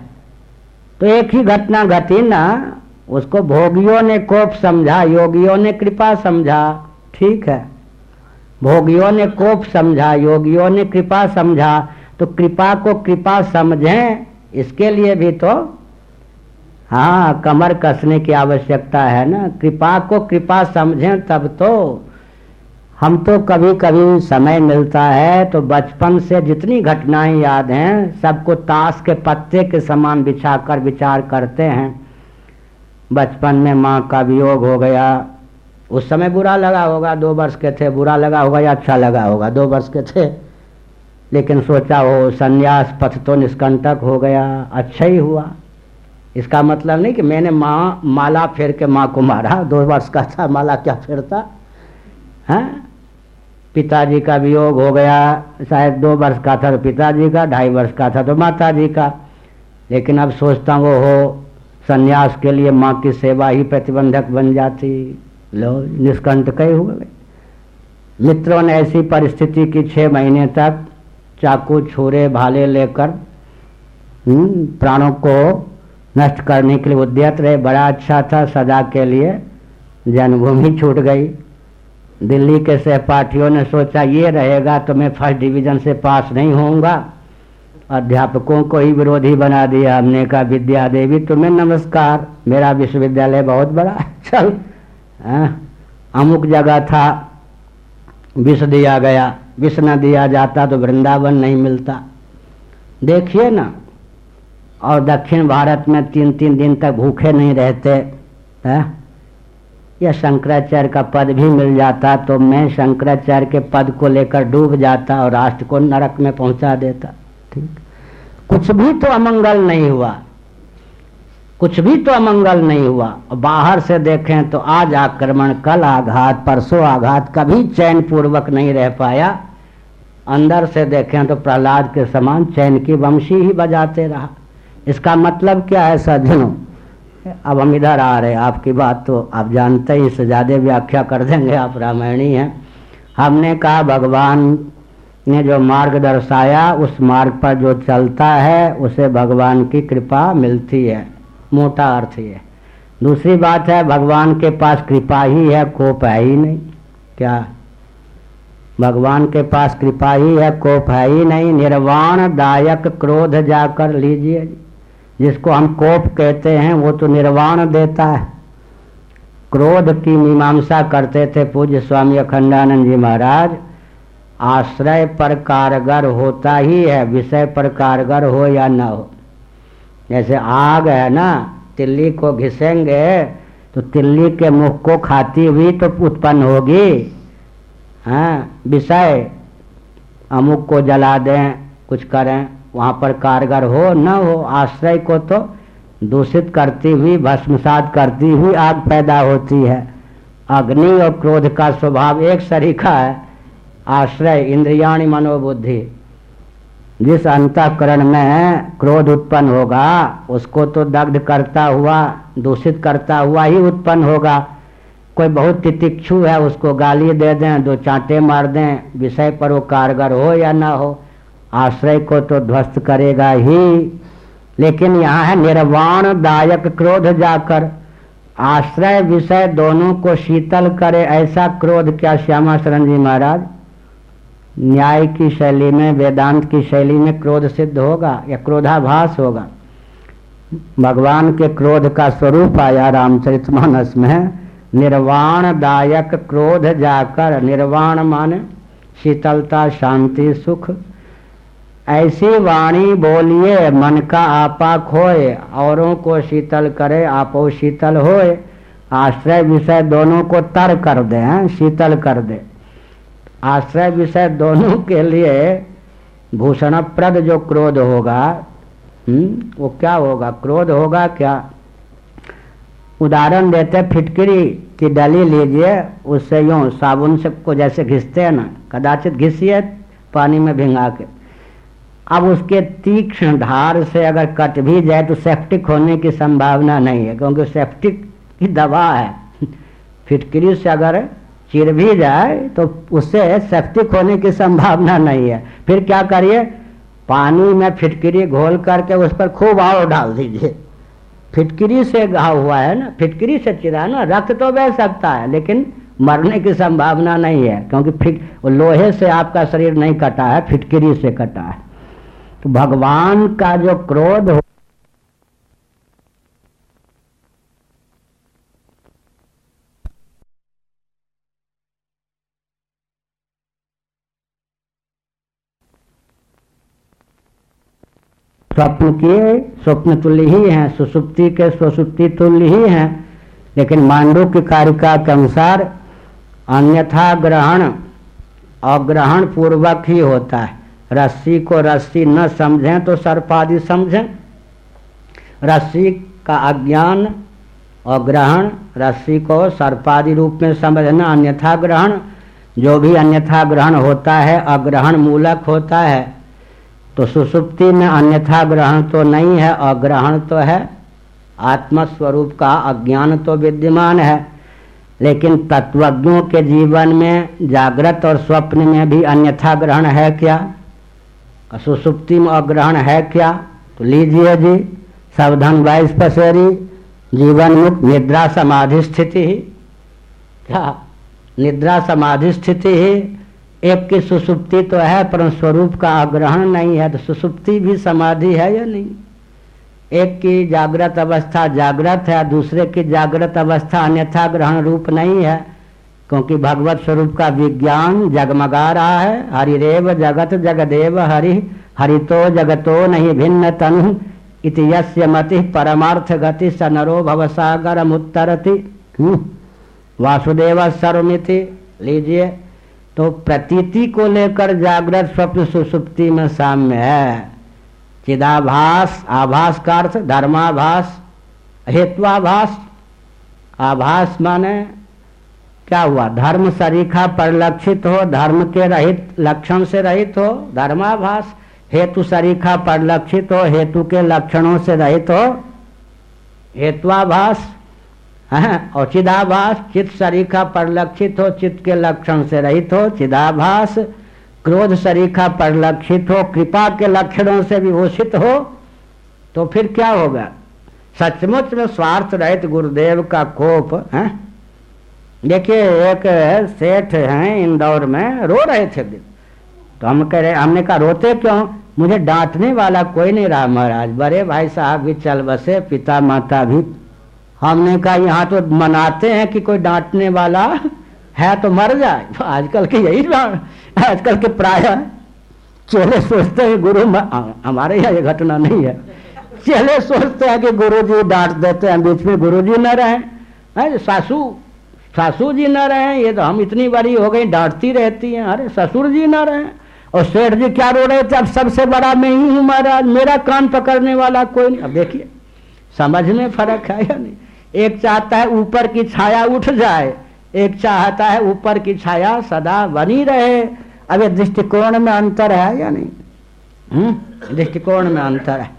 तो एक ही घटना घटी ना, उसको भोगियों ने कोप समझा, योगियों ने कृपा समझा। ठीक है। भोगियों ने कोप समझा, योगियों ने कृपा समझा तो कृपा को कृपा समझें, इसके लिए भी तो हाँ कमर कसने की आवश्यकता है ना। कृपा को कृपा समझें तब तो हम तो कभी कभी समय मिलता है तो बचपन से जितनी घटनाएँ याद हैं, सबको ताश के पत्ते के समान बिछाकर विचार करते हैं। बचपन में माँ का वियोग हो गया उस समय बुरा लगा होगा, दो वर्ष के थे, बुरा लगा होगा या अच्छा लगा होगा, दो वर्ष के थे। लेकिन सोचा हो संन्यास पथ तो निष्कंटक हो गया अच्छा ही हुआ। इसका मतलब नहीं कि मैंने माँ, माला फेर के माँ को मारा, दो वर्ष का था, माला क्या फेरता? है? पिताजी का वियोग हो गया, शायद दो वर्ष का था तो पिताजी का, ढाई वर्ष का था तो माता जी का। लेकिन अब सोचता हूँ वो हो संन्यास के लिए माँ की सेवा ही प्रतिबंधक बन जाती। लो निष्कंठ कई हुए मित्रों ने ऐसी परिस्थिति की छह महीने तक चाकू छुरे भाले लेकर हम्म, प्राणों को नष्ट करने के लिए उद्यत रहे। बड़ा अच्छा था सदा के लिए। जन्मभूमि छूट गई। दिल्ली के सहपाठियों ने सोचा ये रहेगा तो मैं फ़र्स्ट डिवीज़न से पास नहीं होऊँगा। अध्यापकों को ही विरोधी बना दिया हमने कहा विद्या देवी तुम्हें नमस्कार। मेरा विश्वविद्यालय बहुत बड़ा चल। अमुक जगह था, विष दिया गया। विष न दिया जाता तो वृंदावन नहीं मिलता। देखिए ना, और दक्षिण भारत में तीन तीन दिन तक भूखे नहीं रहते, है? या शंकराचार्य का पद भी मिल जाता तो मैं शंकराचार्य के पद को लेकर डूब जाता और राष्ट्र को नरक में पहुँचा देता। ठीक? कुछ भी तो अमंगल नहीं हुआ। कुछ भी तो अमंगल नहीं हुआ। बाहर से देखें तो आज आक्रमण, कल आघात, परसों आघात, कभी चैन पूर्वक नहीं रह पाया। अंदर से देखें तो प्रहलाद के समान चैन की वंशी ही बजाते रहा। इसका मतलब क्या है सज्जनों? अब हम इधर आ रहे आपकी बात तो आप जानते ही, इससे ज़्यादा व्याख्या कर देंगे आप रामायणी हैं। हमने कहा भगवान ने जो मार्ग दर्शाया, उस मार्ग पर जो चलता है, उसे भगवान की कृपा मिलती है। मोटा अर्थ ये दूसरी बात है, भगवान के पास कृपा ही है, कोप है ही नहीं। क्या? भगवान के पास कृपा ही है, कोप है ही नहीं। निर्वाण दायक क्रोध जाकर लीजिए। जिसको हम कोप कहते हैं, वो तो निर्वाण देता है। क्रोध की मीमांसा करते थे पूज्य स्वामी अखंडानंद जी महाराज। आश्रय पर कारगर होता ही है, विषय पर कारगर हो या न हो। जैसे आग है ना, तिल्ली को घिसेंगे तो तिल्ली के मुख को खाती हुई तो उत्पन्न होगी। हाँ विषय। अमुक को जला दें, कुछ करें, वहाँ पर कारगर हो, न हो, आश्रय को तो दूषित करती हुई, भस्मसात करती हुई आग पैदा होती है। अग्नि और क्रोध का स्वभाव एक सरीखा है। आश्रय, इंद्रियाणी मनोबुद्धि। जिस अंतकरण में क्रोध उत्पन्न होगा, उसको तो दग्ध करता हुआ, दूषित करता हुआ ही उत्पन्न होगा। कोई बहुत तितिक्षु है, उसको गाली दे दें, दो चांटे मार दें, विषय पर वो कारगर हो या ना हो, आश्रय को तो ध्वस्त करेगा ही। लेकिन यहाँ है निर्वाण दायक क्रोध जाकर, आश्रय, विषय दोनों को शीतल करे, ऐसा क्रोध क्या श्यामा शरण जी महाराज? न्याय की शैली में, वेदांत की शैली में क्रोध सिद्ध होगा या क्रोधाभास होगा? भगवान के क्रोध का स्वरूप आया रामचरित मानस में। निर्वाण दायक क्रोध जाकर, निर्वाण माने शीतलता, शांति, सुख। ऐसी वाणी बोलिए, मन का आपा खोए, औरों को शीतल करे, आपो शीतल होए। आश्रय विषय दोनों को तर कर दे हैं शीतल कर दे। आश्रय विषय दोनों के लिए भूषणप्रद जो क्रोध होगा हम्म, वो क्या होगा? क्रोध होगा क्या? उदाहरण देते फिटकरी की डली लीजिए उससे यूँ साबुन से को जैसे घिसते हैं ना कदाचित घिसिए पानी में भिंगा के। अब उसके तीक्ष्ण धार से अगर कट भी जाए तो सेप्टिक होने की संभावना नहीं है क्योंकि सेप्टिक की दवा है। फिटकरी से अगर चिर भी जाए तो उससे सेप्टिक होने की संभावना नहीं है। फिर क्या करिए? पानी में फिटकरी घोल करके उस पर खूब आव डाल दीजिए। फिटकरी से घाव हुआ है ना? फिटकरी से चिरा ना? रक्त तो बह सकता है, लेकिन मरने की संभावना नहीं है, क्योंकि फिट, लोहे से आपका शरीर नहीं कटा है, फिटकरी से कटा है। तो भगवान का जो क्रोध हो स्वप्न के स्वप्न तुल्य ही हैं, सुसुप्ति के स्वसुप्ति तुल्य ही हैं। लेकिन मांडू की कारिका के अनुसार अन्यथा ग्रहण, अग्रहण पूर्वक ही होता है। रस्सी को रस्सी न समझें तो सर्पादि समझें। रस्सी का अज्ञान और ग्रहण रस्सी को सर्पादि रूप में समझना अन्यथा ग्रहण। जो भी अन्यथा ग्रहण होता है, अग्रहण मूलक होता है। तो सुसुप्ति में अन्यथा ग्रहण तो नहीं है, अग्रहण तो है। आत्मस्वरूप का अज्ञान तो विद्यमान है। लेकिन तत्वज्ञों के जीवन में, जागृत और स्वप्न में भी अन्यथा ग्रहण है क्या? सुसुप्ति में अग्रहण है क्या? तो लीजिए जी, सावधान बाईस पसेरी, जीवन मुक्त निद्रा समाधि स्थिति ही। क्या? निद्रा समाधि स्थिति ही एक की सुसुप्ति तो है पर स्वरूप का आग्रहण नहीं है तो सुसुप्ति भी समाधि है या नहीं? एक की जागृत अवस्था जागृत है, दूसरे की जागृत अवस्था अन्यथा ग्रहण रूप नहीं है, क्योंकि भगवत स्वरूप का विज्ञान जगमगा रहा है। हरिरेव जगत जगदेव हरि, हरितो जगतो नहीं भिन्न तनु, इति यस्य मति परमार्थ गति स नरो भवसागर मुत्तरति हम्म। वासुदेव सर्वमिति, लीजिए। तो प्रतीति को लेकर जागृत स्वप्न सुसुप्ति में साम्य है। चिदाभास, आभास का अर्थ धर्माभास हेत्वाभास आभास माने क्या हुआ? धर्म सरीखा परिलक्षित हो, धर्म के रहित, लक्षण से रहित हो, धर्माभास। हेतु सरीखा परिलक्षित हो, हेतु के लक्षणों से रहित हो, हेत्वाभास। है, और चिदाभास चित्त सरीखा परिलक्षित हो, चित्त के लक्षण से रहित हो, चिदाभास क्रोध सरीखा परिलक्षित हो, कृपा के लक्षणों से विभूषित हो तो फिर क्या होगा? सचमुच में स्वार्थ रहित गुरुदेव का कोप, है? देखिए, एक सेठ हैं इंदौर में, रो रहे थे दिन। तो हम कह रहे, हमने कहा, रोते क्यों? मुझे डांटने वाला कोई नहीं रहा, महाराज। बड़े भाई साहब भी चल बसे पिता माता भी हमने कहा, यहाँ तो मनाते हैं कि कोई डांटने वाला है तो मर जाए। आजकल के यही आजकल के प्राय चेले सोचते हैं, गुरु हमारे यहाँ ये घटना नहीं है। चेले सोचते हैं कि गुरु जी डांट देते हैं, बीच में गुरु जी न रहे। सासू सासू जी न रहे, ये तो हम इतनी बड़ी हो गई, डांटती रहती हैं। अरे ससुर जी न रहे। और सेठ जी क्या रो रहे थे, अब सबसे बड़ा मैं ही हूँ महाराज, मेरा कान पकड़ने वाला कोई नहीं। अब देखिए, समझ में फ़र्क है या नहीं? एक चाहता है ऊपर की छाया उठ जाए, एक चाहता है ऊपर की छाया सदा बनी रहे। अब दृष्टिकोण में अंतर है या नहीं? हम्म? दृष्टिकोण में अंतर है।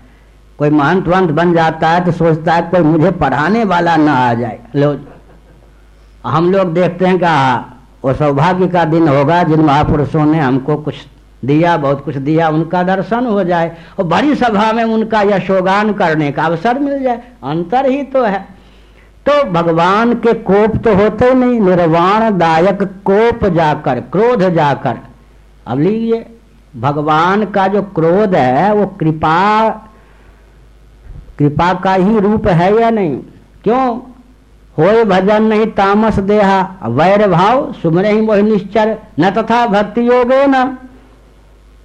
कोई महंत वंत बन जाता है तो सोचता है कोई मुझे पढ़ाने वाला ना आ जाए। लो। हम लोग देखते हैं क्या वो सौभाग्य का दिन होगा जिन महापुरुषों ने हमको कुछ दिया, बहुत कुछ दिया, उनका दर्शन हो जाए। और बड़ी सभा में उनका यशोगान करने का अवसर मिल जाए। अंतर ही तो है। तो भगवान के कोप तो होते ही नहीं निर्वाण दायक कोप जाकर, क्रोध जाकर। अब लीजिए, भगवान का जो क्रोध है, वो कृपा कृपा का ही रूप है या नहीं? क्यों? हो भजन नहीं तामस देहा वैर भाव, सुमरे ही मोह निश्चर, न तथा भक्ति योगे न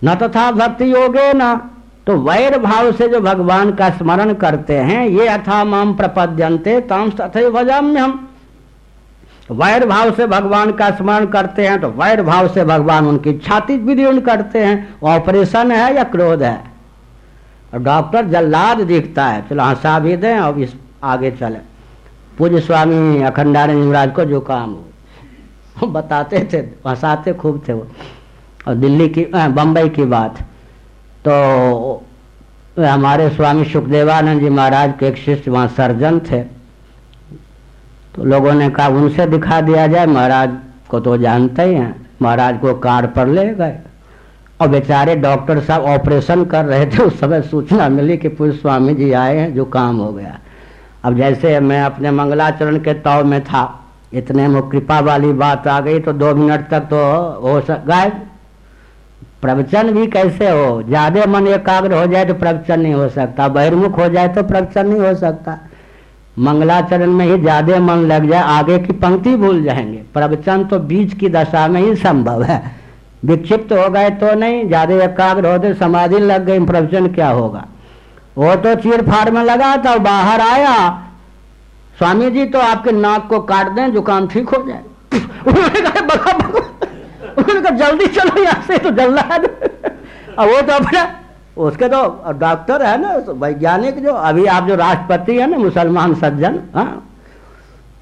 न तथा भक्ति योगे न तो वैर भाव से जो भगवान का स्मरण करते हैं, ये अथा माम प्रपद्यंते ताम तथे हम वैर भाव से भगवान का स्मरण करते हैं तो वैर भाव से भगवान उनकी छाती विदीर्ण करते हैं, ऑपरेशन है या क्रोध है? और डॉक्टर जल्लाद दिखता है, चलो हंसा भी दें और इस आगे चले। पूज्य स्वामी अखंडानंद युवराज को जो काम हो बताते थे, हंसाते खूब थे वो। और दिल्ली की बम्बई की बात। तो हमारे स्वामी सुखदेवानंद जी महाराज के एक शिष्य वहाँ सर्जन थे। तो लोगों ने कहा, उनसे दिखा दिया जाए, महाराज को तो जानते ही हैं। महाराज को कार पर ले गए। और बेचारे डॉक्टर साहब ऑपरेशन कर रहे थे, उस समय सूचना मिली कि पूरे स्वामी जी आए हैं, जो काम हो गया। अब जैसे मैं अपने मंगलाचरण के तौर में था, इतने में कृपा वाली बात आ गई तो दो मिनट तक तो हो सक गायब। प्रवचन भी कैसे हो? ज़्यादा मन एकाग्र हो जाए तो प्रवचन नहीं हो सकता। बहिर्मुख हो जाए तो प्रवचन नहीं हो सकता। मंगलाचरण में ही ज़्यादा मन लग जाए, आगे की पंक्ति भूल जाएँगे। प्रवचन तो बीच की दशा में ही संभव है। विक्षिप्त हो गए तो नहीं, ज़्यादा एकाग्र होते समाधि लग गई, प्रवचन क्या होगा? वो तो चीर फाड़ में लगा था, बाहर आया। स्वामी जी तो आपके नाक को काट दें, जुकाम ठीक हो जाए। उन्होंने कहा, जल्दी चलो यहाँ से तो जल रहा अब वो तो अपना, उसके तो डॉक्टर है ना तो वैज्ञानिक जो, अभी आप जो राष्ट्रपति है ना, मुसलमान सज्जन हाँ।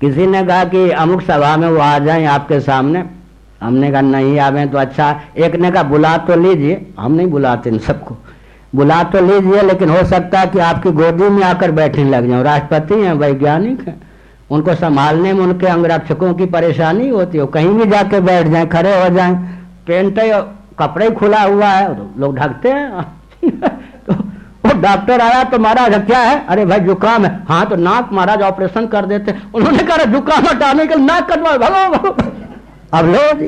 किसी ने कहा कि अमुक सभा में वो आ जाए आपके सामने। हमने कहा, नहीं आवे तो अच्छा। एक ने कहा, बुला तो लीजिए। हम नहीं बुलाते इन सबको। बुला तो लीजिए, लेकिन हो सकता है कि आपकी गोदी में आकर बैठने लग जाओ राष्ट्रपति हैं, वैज्ञानिक हैं। उनको संभालने में उनके अंगरक्षकों की परेशानी होती है। कहीं भी जाके बैठ जाए, खड़े हो जाए। पेंट कपड़े खुला हुआ है तो लोग ढकते हैं। तो वो डॉक्टर आया तो महाराज क्या है? अरे भाई, जुकाम है। हाँ तो नाक महाराज ऑपरेशन कर देते उन्होंने कहा, जुकाम हटाने के लिए नाक कटवा भगो भगो अब लो जी।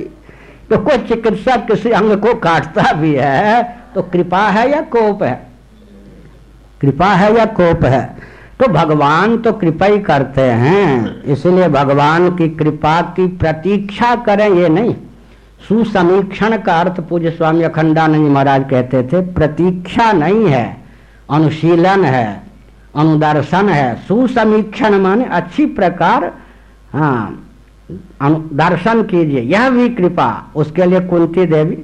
तो कोई चिकित्सक किसी अंग को काटता भी है तो कृपा है या कोप है? कृपा है या कोप है? तो भगवान तो कृपा ही करते हैं, इसलिए भगवान की कृपा की प्रतीक्षा करें, ये नहीं। सुसमीक्षण का अर्थ पूज्य स्वामी अखंडानंद महाराज कहते थे, प्रतीक्षा नहीं है, अनुशीलन है, अनुदर्शन है। सुसमीक्षण माने अच्छी प्रकार हाँ दर्शन कीजिए, यह भी कृपा, उसके लिए कुंती देवी,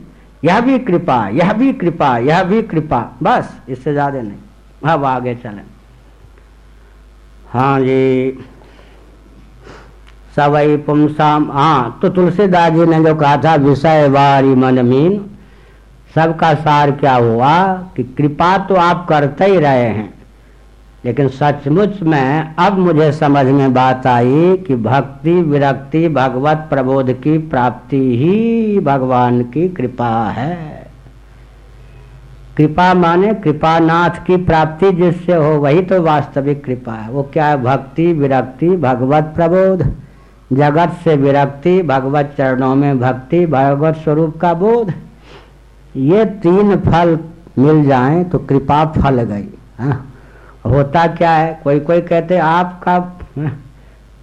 यह भी कृपा, यह भी कृपा, यह भी कृपा, बस, इससे ज़्यादा नहीं। अब आगे चलें। हाँ जी। सवई पुमसाम हाँ तो तुलसीदास जी ने जो कहा था, विषय वारी मन मीन, सबका सार क्या हुआ कि कृपा तो आप करते ही रहे हैं। लेकिन सचमुच में अब मुझे समझ में बात आई कि भक्ति विरक्ति, भगवत प्रबोध की प्राप्ति ही भगवान की कृपा है। कृपा माने कृपानाथ की प्राप्ति जिससे हो वही तो वास्तविक कृपा है। वो क्या है? भक्ति विरक्ति भगवत प्रबोध। जगत से विरक्ति भगवत चरणों में भक्ति भगवत स्वरूप का बोध। ये तीन फल मिल जाएँ तो कृपा फल गई हाँ। होता क्या है? कोई कोई कहते आपका हाँ,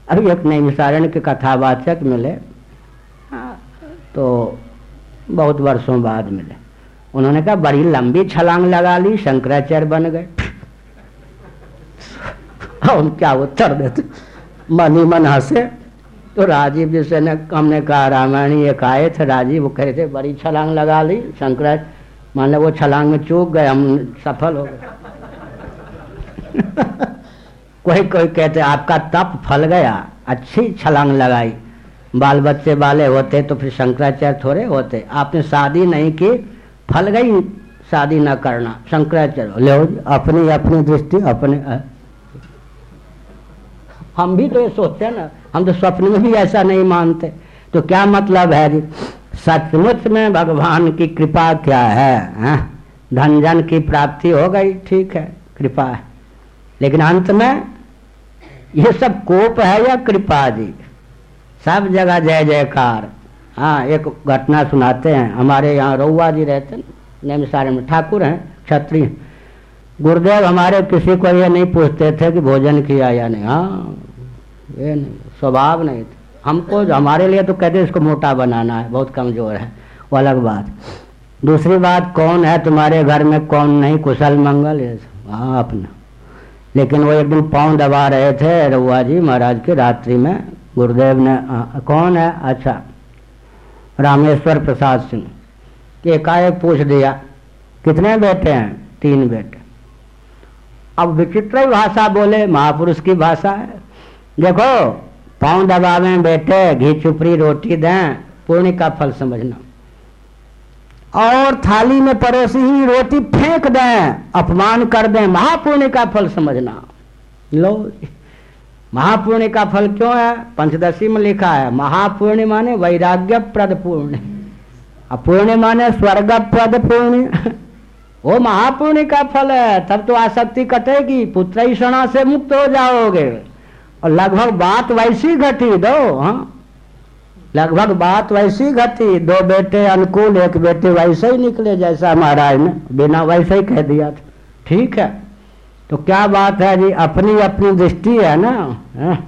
अभी एक नई विसारण के कथावाचक मिले हाँ, तो बहुत वर्षों बाद मिले। उन्होंने कहा, बड़ी लंबी छलांग लगा ली, शंकराचार्य बन गए। हम क्या उत्तर देते? मन ही मन हंसे तो राजीव जी से ने हमने कहा, रामायणी एक आए थे। राजीव वो कह रहे थे, बड़ी छलांग लगा ली, शंकराचार्य मान वो छलांग में चूक गए, हम सफल हो गए। कोई कोई कहते, आपका तप फल गया, अच्छी छलांग लगाई। बाल बच्चे वाले होते तो फिर शंकराचार्य थोड़े होते। आपने शादी नहीं की फल गई शादी न करना, शंकराचार्य, ले अपनी अपनी दृष्टि, अपने हम भी तो ये सोचते हैं ना, हम तो स्वप्न में भी ऐसा नहीं मानते। तो क्या मतलब है जी? सचमुच में भगवान की कृपा क्या है? धन, जन की प्राप्ति हो गई, ठीक है, कृपा है। लेकिन अंत में ये सब कोप है या कृपा जी? सब जगह जय जयकार। हाँ एक घटना सुनाते हैं। हमारे यहाँ रउआ जी रहते हैं नेमसारे में। ठाकुर हैं क्षत्रिय। गुरुदेव हमारे किसी को ये नहीं पूछते थे कि भोजन किया या नहीं। हाँ ये नहीं स्वभाव नहीं था। हमको हमारे लिए तो कहते इसको मोटा बनाना है बहुत कमज़ोर है। वो अलग बात। दूसरी बात कौन है तुम्हारे घर में कौन नहीं? कुशल मंगल ये हाँ अपना। लेकिन वो एक दिन पाँव दबा रहे थे रउआ जी महाराज की रात्रि में। गुरुदेव ने आ, कौन है? अच्छा रामेश्वर प्रसाद सिंह। एकाएक पूछ दिया, कितने बेटे हैं? तीन बेटे। अब विचित्र भाषा बोले, महापुरुष की भाषा है। देखो, पाँव दबावे बेटे, घी चुपड़ी रोटी दें, पुण्य का फल समझना। और थाली में परोसी ही रोटी फेंक दें, अपमान कर दें, महापुण्य का फल समझना। लो महापुण्य का फल क्यों है? पंचदशी में लिखा है महापुण्य माने वैराग्य प्रद पुण्य अपूर्ण माने स्वर्ग प्रद पुण्य वो महापुण्य का फल है, तब तो आसक्ति कटेगी, पुत्र से मुक्त हो जाओगे। और लगभग बात वैसी घटी दो हाँ? लगभग बात वैसी घटी, दो बेटे अनुकूल, एक बेटे वैसे ही निकले जैसा महाराज ने, बिना वैसे ही कह दिया था। ठीक है। तो क्या बात है जी? अपनी अपनी दृष्टि है ना? है?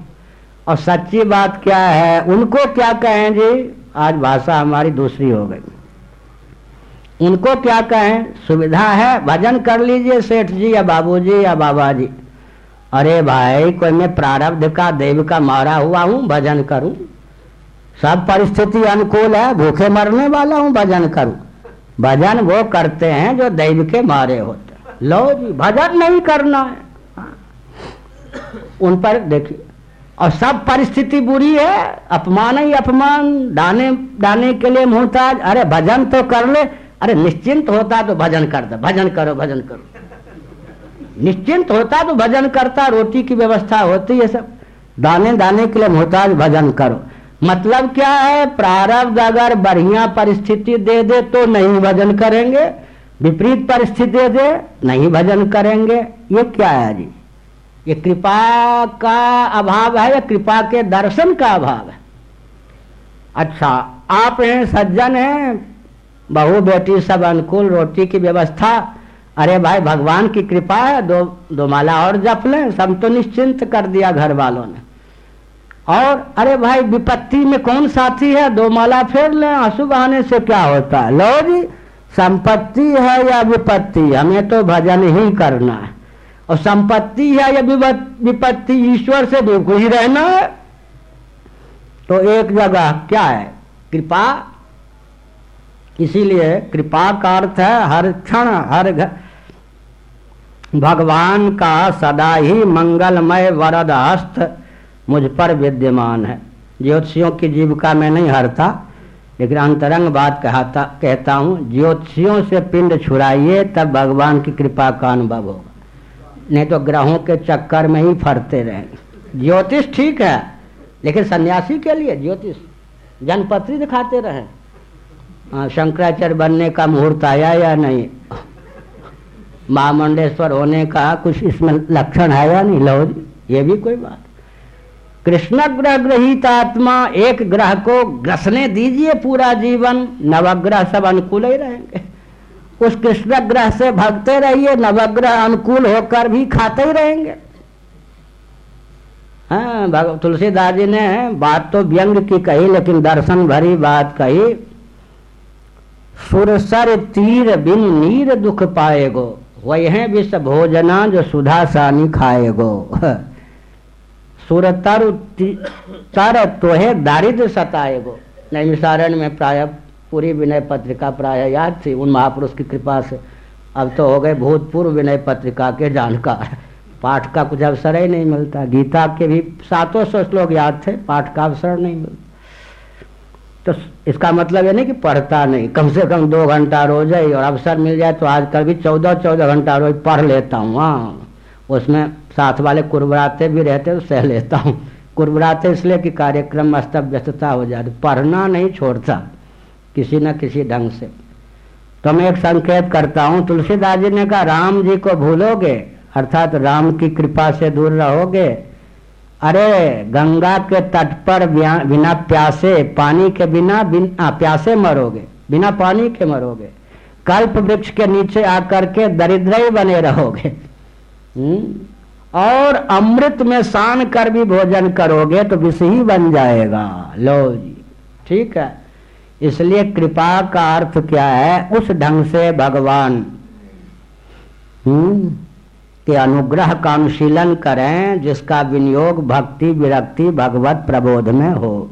और सच्ची बात क्या है? उनको क्या कहें जी? आज भाषा हमारी दूसरी हो गई। उनको क्या कहें? सुविधा है, भजन कर लीजिए सेठ जी या बाबूजी या बाबा जी अरे भाई, कोई मैं प्रारब्ध का, देव का मारा हुआ हूँ, भजन करूँ। सब परिस्थिति अनुकूल है, भूखे मरने वाला हूँ, भजन करूँ। भजन वो करते हैं जो दैव के मारे होते लो जी, भजन नहीं करना है। उन पर देखिए, और सब परिस्थिति बुरी है, अपमान ही अपमान, दाने दाने के लिए मोहताज, अरे भजन तो कर ले, अरे निश्चिंत होता तो भजन कर दे भजन करो भजन करो। निश्चिंत होता तो भजन करता, रोटी की व्यवस्था होती है सब। दाने दाने के लिए मोहताज, भजन करो। मतलब क्या है, प्रारब्ध अगर बढ़िया परिस्थिति दे दे तो नहीं भजन करेंगे। विपरीत परिस्थिति दे नहीं भजन करेंगे। ये क्या है जी? ये कृपा का अभाव है या कृपा के दर्शन का अभाव है? अच्छा आप हैं सज्जन हैं, बहु बेटी सब अनुकूल, रोटी की व्यवस्था। अरे भाई, भगवान की कृपा है, दो दो माला और जप लें, सब तो निश्चिंत कर दिया घर वालों ने। और अरे भाई, विपत्ति में कौन साथी है? दो माला फेर लें अशुभ आने से क्या होता है? लो जी संपत्ति है या विपत्ति? हमें तो भजन ही करना है। और संपत्ति है या विपत्ति ईश्वर से बिल्कुल ही रहना है। तो एक जगह क्या है? कृपा। इसीलिए कृपा का अर्थ है हर क्षण, हर भगवान का सदा ही मंगलमय वरद हस्त मुझ पर विद्यमान है। ज्योतिषियों की जीविका में नहीं हरता। लेकिन अंतरंग बात कहता कहता हूँ, ज्योतिषियों से पिंड छुड़ाइए, तब भगवान की कृपा का अनुभव होगा। नहीं तो ग्रहों के चक्कर में ही फरते रहेंगे ज्योतिष ठीक है, लेकिन सन्यासी के लिए ज्योतिष, जनपत्री दिखाते रहे। हाँ शंकराचार्य बनने का मुहूर्त आया या नहीं? महामंडेश्वर होने का कुछ इसमें लक्षण है या नहीं? लो ये भी कोई बात। कृष्ण ग्रह ग्रहित आत्मा एक ग्रह को ग्रसने दीजिए पूरा जीवन। नवग्रह सब अनुकूल ही रहेंगे। उस कृष्ण ग्रह से भगते रहिए, नवग्रह अनुकूल होकर भी खाते ही रहेंगे। हाँ तुलसीदास जी ने बात तो व्यंग की कही, लेकिन दर्शन भरी बात कही। सुरसर तीर बिन नीर दुख पाएगो, वही विश्व भोजना जो सुधा सानी खाएगो। सुरतर तर तोहे दारिद्र सताएगो नैमिसारण में प्राय, पूरी विनय पत्रिका प्राय याद थी, उन महापुरुष की कृपा से। अब तो हो गए भूतपूर्व विनय पत्रिका के जानकार। पाठ का कुछ अवसर ही नहीं मिलता। गीता के भी सातों सौ श्लोक याद थे, पाठ का अवसर नहीं मिलता। तो इसका मतलब ये नहीं कि पढ़ता नहीं। कम से कम दो घंटा रोज ही, और अवसर मिल जाए तो आजकल भी चौदह चौदह घंटा रोज पढ़ लेता हूँ हाँ। उसमें साथ वाले कुरबराते भी रहते तो सह लेता हूँ। कुरबराते इसलिए कि कार्यक्रम अस्त व्यस्तता हो जाती। पढ़ना नहीं छोड़ता, किसी न किसी ढंग से। तो मैं एक संकेत करता हूँ, तुलसीदास जी ने कहा, राम जी को भूलोगे, अर्थात राम की कृपा से दूर रहोगे। अरे, गंगा के तट पर बिना प्यासे, पानी के बिना बिना प्यासे मरोगे, बिना पानी के मरोगे। कल्प वृक्ष के नीचे आकर के दरिद्र ही बने रहोगे? और अमृत में सान कर भी भोजन करोगे तो विष ही बन जाएगा। लो जी। ठीक है? इसलिए कृपा का अर्थ क्या है? उस ढंग से भगवान हम्म के अनुग्रह का अनुशीलन करें जिसका विनियोग भक्ति विरक्ति भगवत प्रबोध में हो।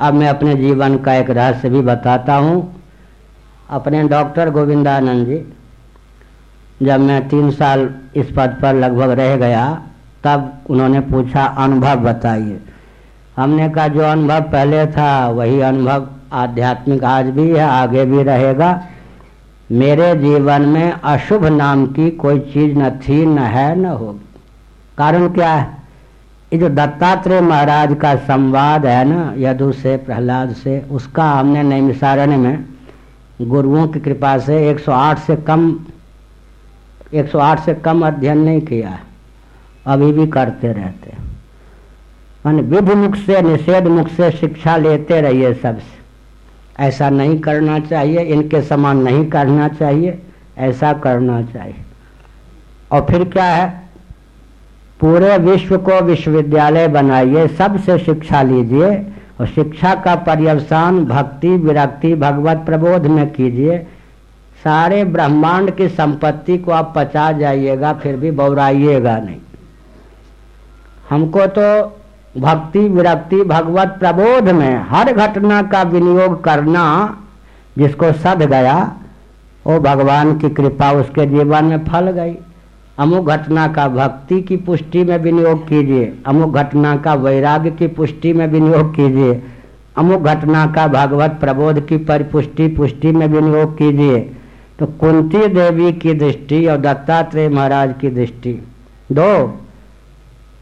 अब मैं अपने जीवन का एक रहस्य भी बताता हूँ। अपने डॉक्टर गोविंदानंद जी जब मैं तीन साल इस पद पर लगभग रह गया, तब उन्होंने पूछा, अनुभव बताइए। हमने कहा, जो अनुभव पहले था, वही अनुभव आध्यात्मिक आज भी है, आगे भी रहेगा। मेरे जीवन में अशुभ नाम की कोई चीज़ न थी, न है, न होगी। कारण क्या है? ये जो दत्तात्रेय महाराज का संवाद है ना, यदु से, प्रहलाद से, उसका हमने नैमिसारण्य में गुरुओं की कृपा से 108 से कम 108 से कम अध्ययन नहीं किया है। अभी भी करते रहते हैं। विधि मुख से निषेध मुख से शिक्षा लेते रहिए सबसे। ऐसा नहीं करना चाहिए, इनके समान नहीं करना चाहिए, ऐसा करना चाहिए। और फिर क्या है? पूरे विश्व को विश्वविद्यालय बनाइए, सबसे शिक्षा लीजिए, और शिक्षा का पर्यवसान, भक्ति, विरक्ति, भगवत प्रबोध में कीजिए। सारे ब्रह्मांड की संपत्ति को आप पचा जाइएगा, फिर भी बौराइएगा नहीं। हमको तो भक्ति विरक्ति, भगवत प्रबोध में हर घटना का विनियोग करना, जिसको सद गया वो भगवान की कृपा उसके जीवन में फल गई। अमुक घटना का भक्ति की पुष्टि में विनियोग कीजिए, अमुक घटना का वैराग्य की पुष्टि में विनियोग कीजिए, अमुक घटना का भगवत प्रबोध की परिपुष्टि पुष्टि में विनियोग कीजिए। तो कुंती देवी की दृष्टि और दत्तात्रेय महाराज की दृष्टि। दो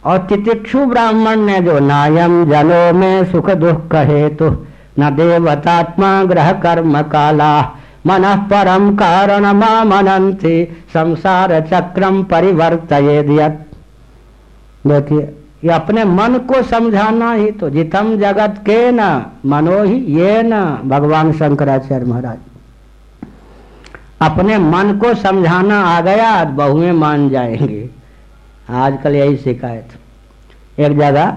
और तितिक्षु ब्राह्मण ने जो नायम जलो में सुख दुख कहे तो न देवतात्मा ग्रह कर्म काला, मन परम कारण मनंती संसार चक्रम परिवर्त देखिए, ये अपने मन को समझाना ही तो जितम जगत के न, मनो ही ये न, भगवान शंकराचार्य महाराज। अपने मन को समझाना आ गया, बहुएँ मान जाएँगे। आजकल यही शिकायत। एक जगह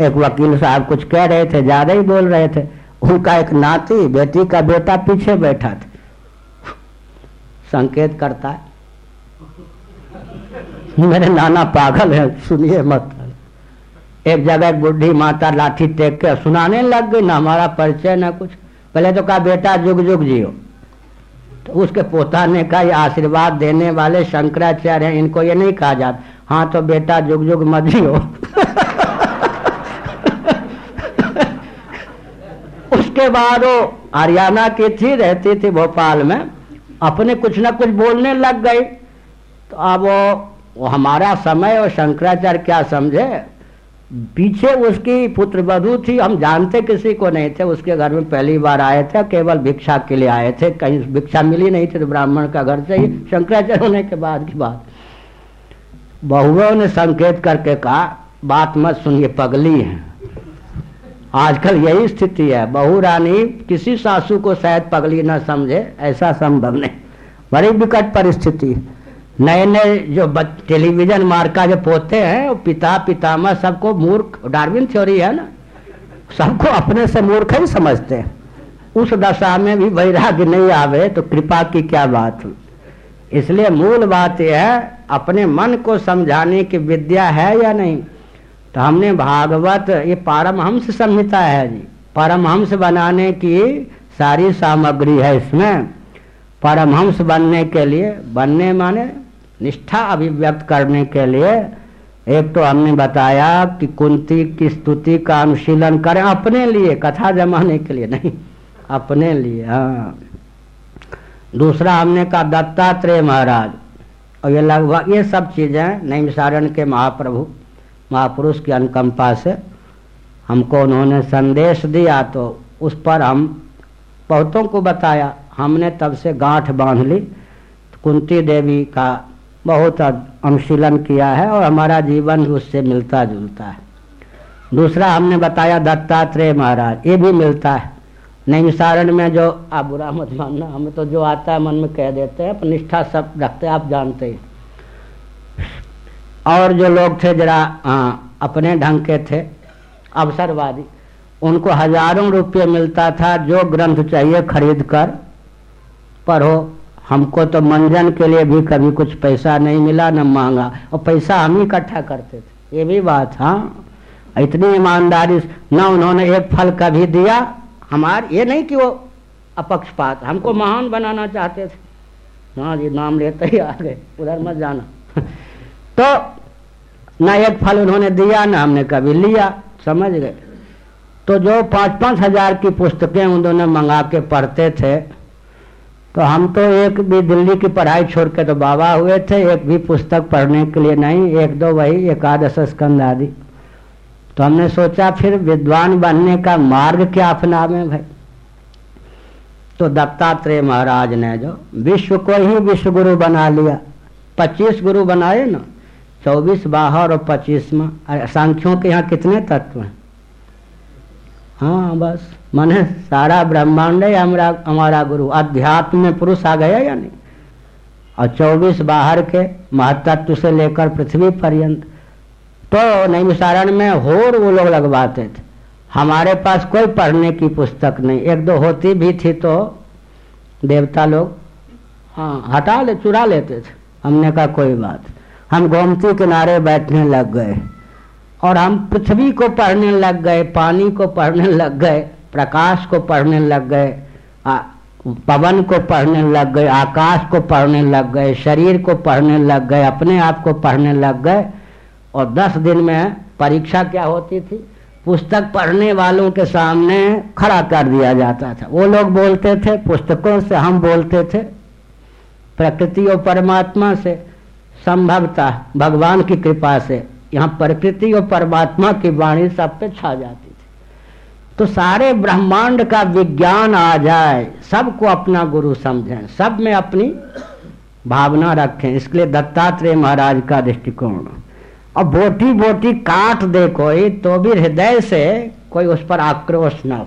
एक वकील साहब कुछ कह रहे थे, ज़्यादा ही बोल रहे थे। उनका एक नाती, बेटी का बेटा पीछे बैठा था। संकेत करता है। मेरे नाना पागल है, सुनिए मत। एक जगह एक बुढ़ी माता लाठी टेक के सुनाने लग गई, ना हमारा परिचय, ना कुछ। पहले तो कहा, बेटा, जुग जुग जियो। तो उसके पोता ने कहा आशीर्वाद देने वाले शंकराचार्य हैं इनको ये नहीं कहा जाता। हाँ तो बेटा जुग जुग मधी हो उसके बाद वो हरियाणा की थी रहती थी भोपाल में अपने कुछ ना कुछ बोलने लग गई। तो अब वो, वो हमारा समय और शंकराचार्य क्या समझे? पीछे उसकी पुत्र वधु थी। हम जानते किसी को नहीं थे। उसके घर में पहली बार आए थे, केवल भिक्षा के लिए आए थे। कहीं भिक्षा मिली नहीं थी तो ब्राह्मण का घर से ही शंकराचार्य होने के बाद की बात। बहुओं ने संकेत करके कहा, बात मत सुनिए, पगली है। आजकल यही स्थिति है। बहु रानी, किसी सासू को शायद पगली न समझे, ऐसा संभव नहीं। बड़ी विकट परिस्थिति। नए नए जो टेलीविज़न मार्का जो पोते हैं, वो पिता, पितामह सबको मूर्ख, डार्विन थ्योरी है ना? सबको अपने से मूर्ख ही समझते हैं। उस दशा में भी वैराग्य नहीं आवे तो कृपा की क्या बात इसलिए मूल बात यह है, अपने मन को समझाने की विद्या है या नहीं? तो हमने भागवत, ये पारमहंस संहिता है जी। परमहंस बनाने की सारी सामग्री है इसमें। परमहंस बनने के लिए, बनने माने निष्ठा अभिव्यक्त करने के लिए एक तो हमने बताया कि कुंती की स्तुति का अनुशीलन करें अपने लिए, कथा जमाने के लिए नहीं, अपने लिए हाँ। दूसरा हमने कहा, दत्तात्रेय महाराज, और ये लगभग ये सब चीज़ें नैमिसारण के महाप्रभु, महापुरुष की अनुकंपा से हमको उन्होंने संदेश दिया तो उस पर हम बहुतों को बताया। हमने तब से गांठ बाँध ली। कुंती देवी का बहुत अनुशीलन किया है और हमारा जीवन उससे मिलता जुलता है। दूसरा हमने बताया दत्तात्रेय महाराज, ये भी मिलता है। नैमिसारण में जो आप बुरा मत मानना, हमें तो जो आता है मन में कह देते हैं निष्ठा सब रखते हैं, आप जानते हैं। और जो लोग थे जरा अपने ढंग के थे, अवसरवादी, उनको हज़ारों रुपये मिलता था, जो ग्रंथ चाहिए खरीद कर पढ़ो। हमको तो मंजन के लिए भी कभी कुछ पैसा नहीं मिला, न मांगा। और पैसा हम ही इकट्ठा करते थे। ये भी बात हाँ। इतनी ईमानदारी न उन्होंने एक फल कभी दिया। हमार ये नहीं कि वो अपक्षपात। हमको महान बनाना चाहते थे। हाँ जी, नाम लेते ही आ गए। उधर मत जाना। तो ना एक फल उन्होंने दिया, ना हमने कभी लिया। समझ गए? तो जो पाँच पाँच हज़ार की पुस्तकें उन्होंने मंगा के पढ़ते थे तो हम तो एक भी दिल्ली की पढ़ाई छोड़ के तो बाबा हुए थे, एक भी पुस्तक पढ़ने के लिए नहीं, एक दो वही, एकादश स्कंद आदि। तो हमने सोचा फिर विद्वान बनने का मार्ग क्या अपनावे भाई? तो दत्तात्रेय महाराज ने जो, विश्व को ही विश्व गुरु बना लिया। पच्चीस गुरु बनाए ना, चौबीस बाहर और पच्चीस में। सांख्यों के यहाँ कितने तत्व हैं? हाँ बस। मन सारा ब्रह्मांड है, हमारा हमारा गुरु। अध्यात्म में पुरुष आ गया या नहीं? और चौबीस बाहर के महातत्व से लेकर पृथ्वी पर्यंत। तो नैमिसारण में होर वो लोग लगवाते थे। हमारे पास कोई पढ़ने की पुस्तक नहीं। एक दो होती भी थी तो देवता लोग हाँ हटा ले, चुरा लेते थे। हमने कहा, कोई बात हम गोमती किनारे बैठने लग गए। और हम पृथ्वी को पढ़ने लग गए, पानी को पढ़ने लग गए। प्रकाश को पढ़ने लग गए पवन को पढ़ने लग गए, आकाश को पढ़ने लग गए, शरीर को पढ़ने लग गए, अपने आप को पढ़ने लग गए, और दस दिन में परीक्षा क्या होती थी? पुस्तक पढ़ने वालों के सामने खड़ा कर दिया जाता था। वो लोग बोलते थे, पुस्तकों से हम बोलते थे, प्रकृति और परमात्मा से, संभवता भगवान की कृपा से। यहाँ प्रकृति और परमात्मा की वाणी सब पे छा जाती तो सारे ब्रह्मांड का विज्ञान आ जाए, सबको अपना गुरु समझें, सब में अपनी भावना रखें। इसके लिए दत्तात्रेय महाराज का दृष्टिकोण। और बोटी बोटी काट दे कोई तो भी हृदय से कोई उस पर आक्रोश न हो।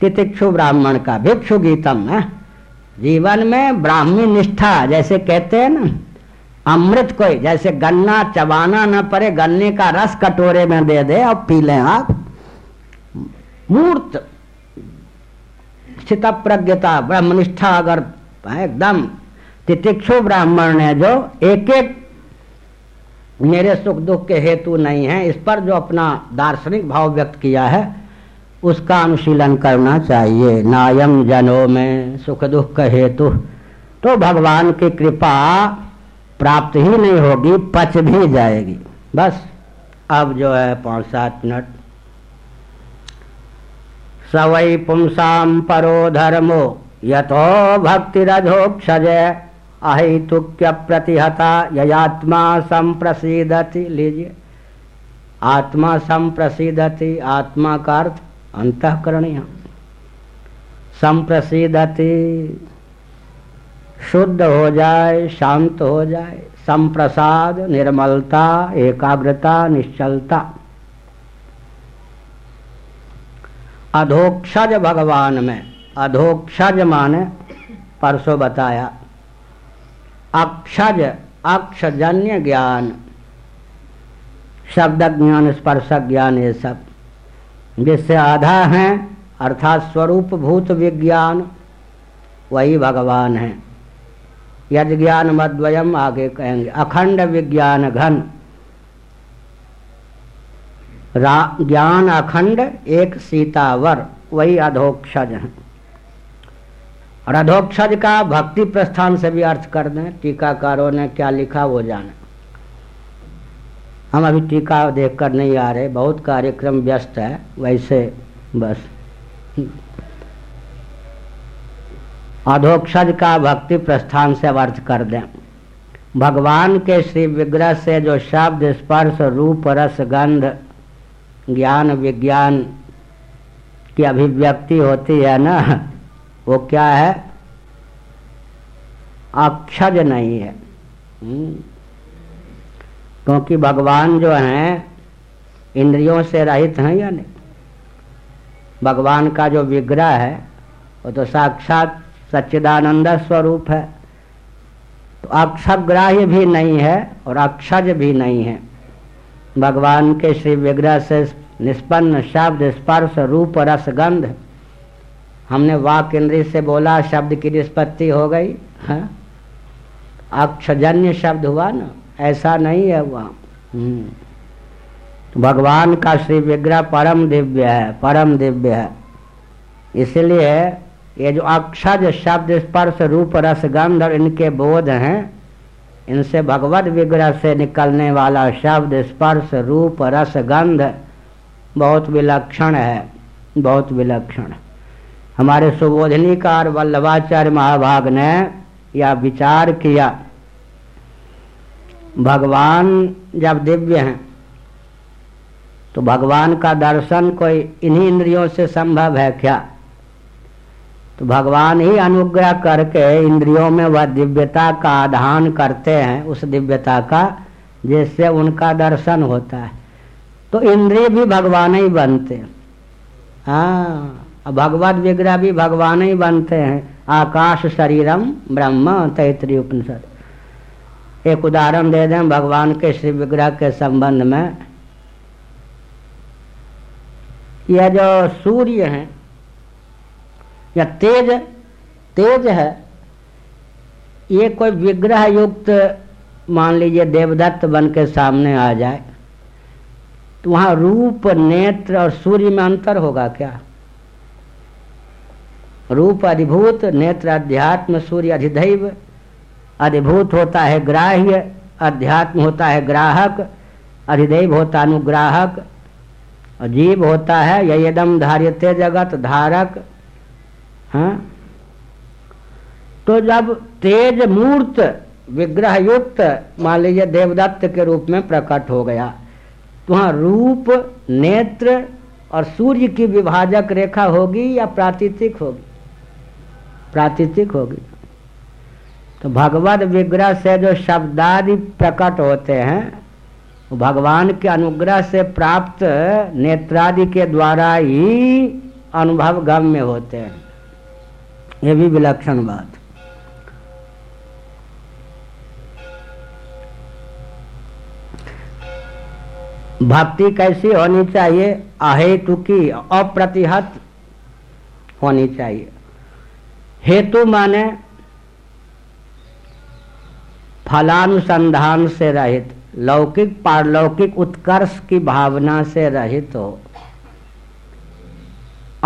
तितिक्षु ब्राह्मण का, भिक्षु गीतम, है? जीवन में ब्राह्मी निष्ठा, जैसे कहते हैं ना, अमृत कोई, जैसे गन्ना चबाना न पड़े, गन्ने का रस कटोरे में दे दे और पी लें आप। मूर्त। स्थित प्रज्ञता ब्रह्मनिष्ठा अगर एकदम, तितिक्षु ब्राह्मण ने जो एक एक मेरे सुख दुख के हेतु नहीं है, इस पर जो अपना दार्शनिक भाव व्यक्त किया है, उसका अनुशीलन करना चाहिए। नायम जनों में सुख दुख का हेतु। तो भगवान की कृपा प्राप्त ही नहीं होगी, पच भी जाएगी। बस, अब जो है पाँच सात मिनट। सवै पुंसा परो धर्मो। यथो भक्तिरधोक्षज। अहितुक्य प्रतिहता यत्मा संप्रसिदति लीजिए आत्मा संप्रसिदति, आत्मा का अर्थ अंतकरण संप्रसिदति, शुद्ध हो जाए, शांत हो जाए, संप्रसाद, निर्मलता, एकाग्रता, निश्चलता। अधोक्षज भगवान में, अधोक्षज माने परसों बताया। अक्षज, अक्षजन्य ज्ञान शब्द ज्ञान स्पर्श ज्ञान ये सब। जिससे आधा है, अर्थात स्वरूप भूत विज्ञान, वही भगवान है। यद ज्ञान मद्वयम आगे कहेंगे। अखंड विज्ञान घन। ज्ञान अखंड, एक सीतावर, वही अधोक्षज है। और अधोक्षज का भक्ति प्रस्थान से भी अर्थ कर दें, टीकाकारों ने क्या लिखा वो जाने। हम अभी टीका देख कर नहीं आ रहे, बहुत कार्यक्रम व्यस्त है, वैसे बस। अधोक्षज का भक्ति प्रस्थान से अर्थ कर दें। भगवान के श्री विग्रह से जो शब्द, स्पर्श, रूप, रस, गंध ज्ञान विज्ञान की अभिव्यक्ति होती है ना, वो क्या है? अक्षज नहीं है। हम्म। क्योंकि भगवान जो हैं, इंद्रियों से रहित हैं या नहीं? भगवान का जो विग्रह है, वो तो साक्षात सच्चिदानंद स्वरूप है। तो अक्षग्राह्य भी नहीं है और अक्षज भी नहीं है। भगवान के श्री विग्रह से निष्पन्न शब्द, स्पर्श, रूप, रस, गंध हमने वाक इंद्रिय से बोला, शब्द की निष्पत्ति हो गई है हाँ? अक्षजन्य शब्द हुआ ना ऐसा नहीं है वहाँ हम्म। भगवान का श्री विग्रह परम दिव्य है, परम दिव्य है इसलिए ये जो अक्षज शब्द, स्पर्श, रूप, रस, गंध और इनके बोध हैं इनसे भगवत विग्रह से निकलने वाला शब्द, स्पर्श, रूप, रस, गंध बहुत विलक्षण है, बहुत विलक्षण। हमारे सुबोधनीकार वल्लभाचार्य महाभाग ने यह विचार किया, भगवान जब दिव्य हैं तो भगवान का दर्शन कोई इन्हीं इंद्रियों से संभव है क्या? तो भगवान ही अनुग्रह करके इंद्रियों में वह दिव्यता का आधान करते हैं, उस दिव्यता का, जिससे उनका दर्शन होता है। तो इंद्रिय भी भगवान ही बनते हैं। भगवत विग्रह भी भगवान ही बनते हैं। आकाश शरीरम ब्रह्म तैतरी उपनिषद। एक उदाहरण दे दें भगवान के श्री विग्रह के संबंध में। यह जो सूर्य है या तेज तेज है। ये कोई विग्रह युक्त मान लीजिए देवदत्त बन के सामने आ जाए तो वहाँ रूप, नेत्र और सूर्य में अंतर होगा क्या? रूप अधिभूत, नेत्र अध्यात्म, सूर्य अधिदैव, अधिभूत होता है ग्राह्य, अध्यात्म होता है ग्राहक, अधिदेव होता अनुग्राहक जीव होता है यदम धार्यते जगत धारक हाँ? तो जब तेज मूर्त विग्रह युक्त मान लीजिए देवदत्त के रूप में प्रकट हो गया तो वहाँ रूप, नेत्र और सूर्य की विभाजक रेखा होगी या प्रातिथिक होगी? प्रातिथिक होगी। तो भगवत विग्रह से जो शब्दादि प्रकट होते हैं, वो भगवान के अनुग्रह से प्राप्त नेत्रादि के द्वारा ही अनुभव गम्य होते हैं। ये भी विलक्षण बात। भक्ति कैसी होनी चाहिए? अहेतुकी अप्रतिहत होनी चाहिए। हेतु माने फलानुसंधान से रहित, लौकिक पारलौकिक उत्कर्ष की भावना से रहित हो।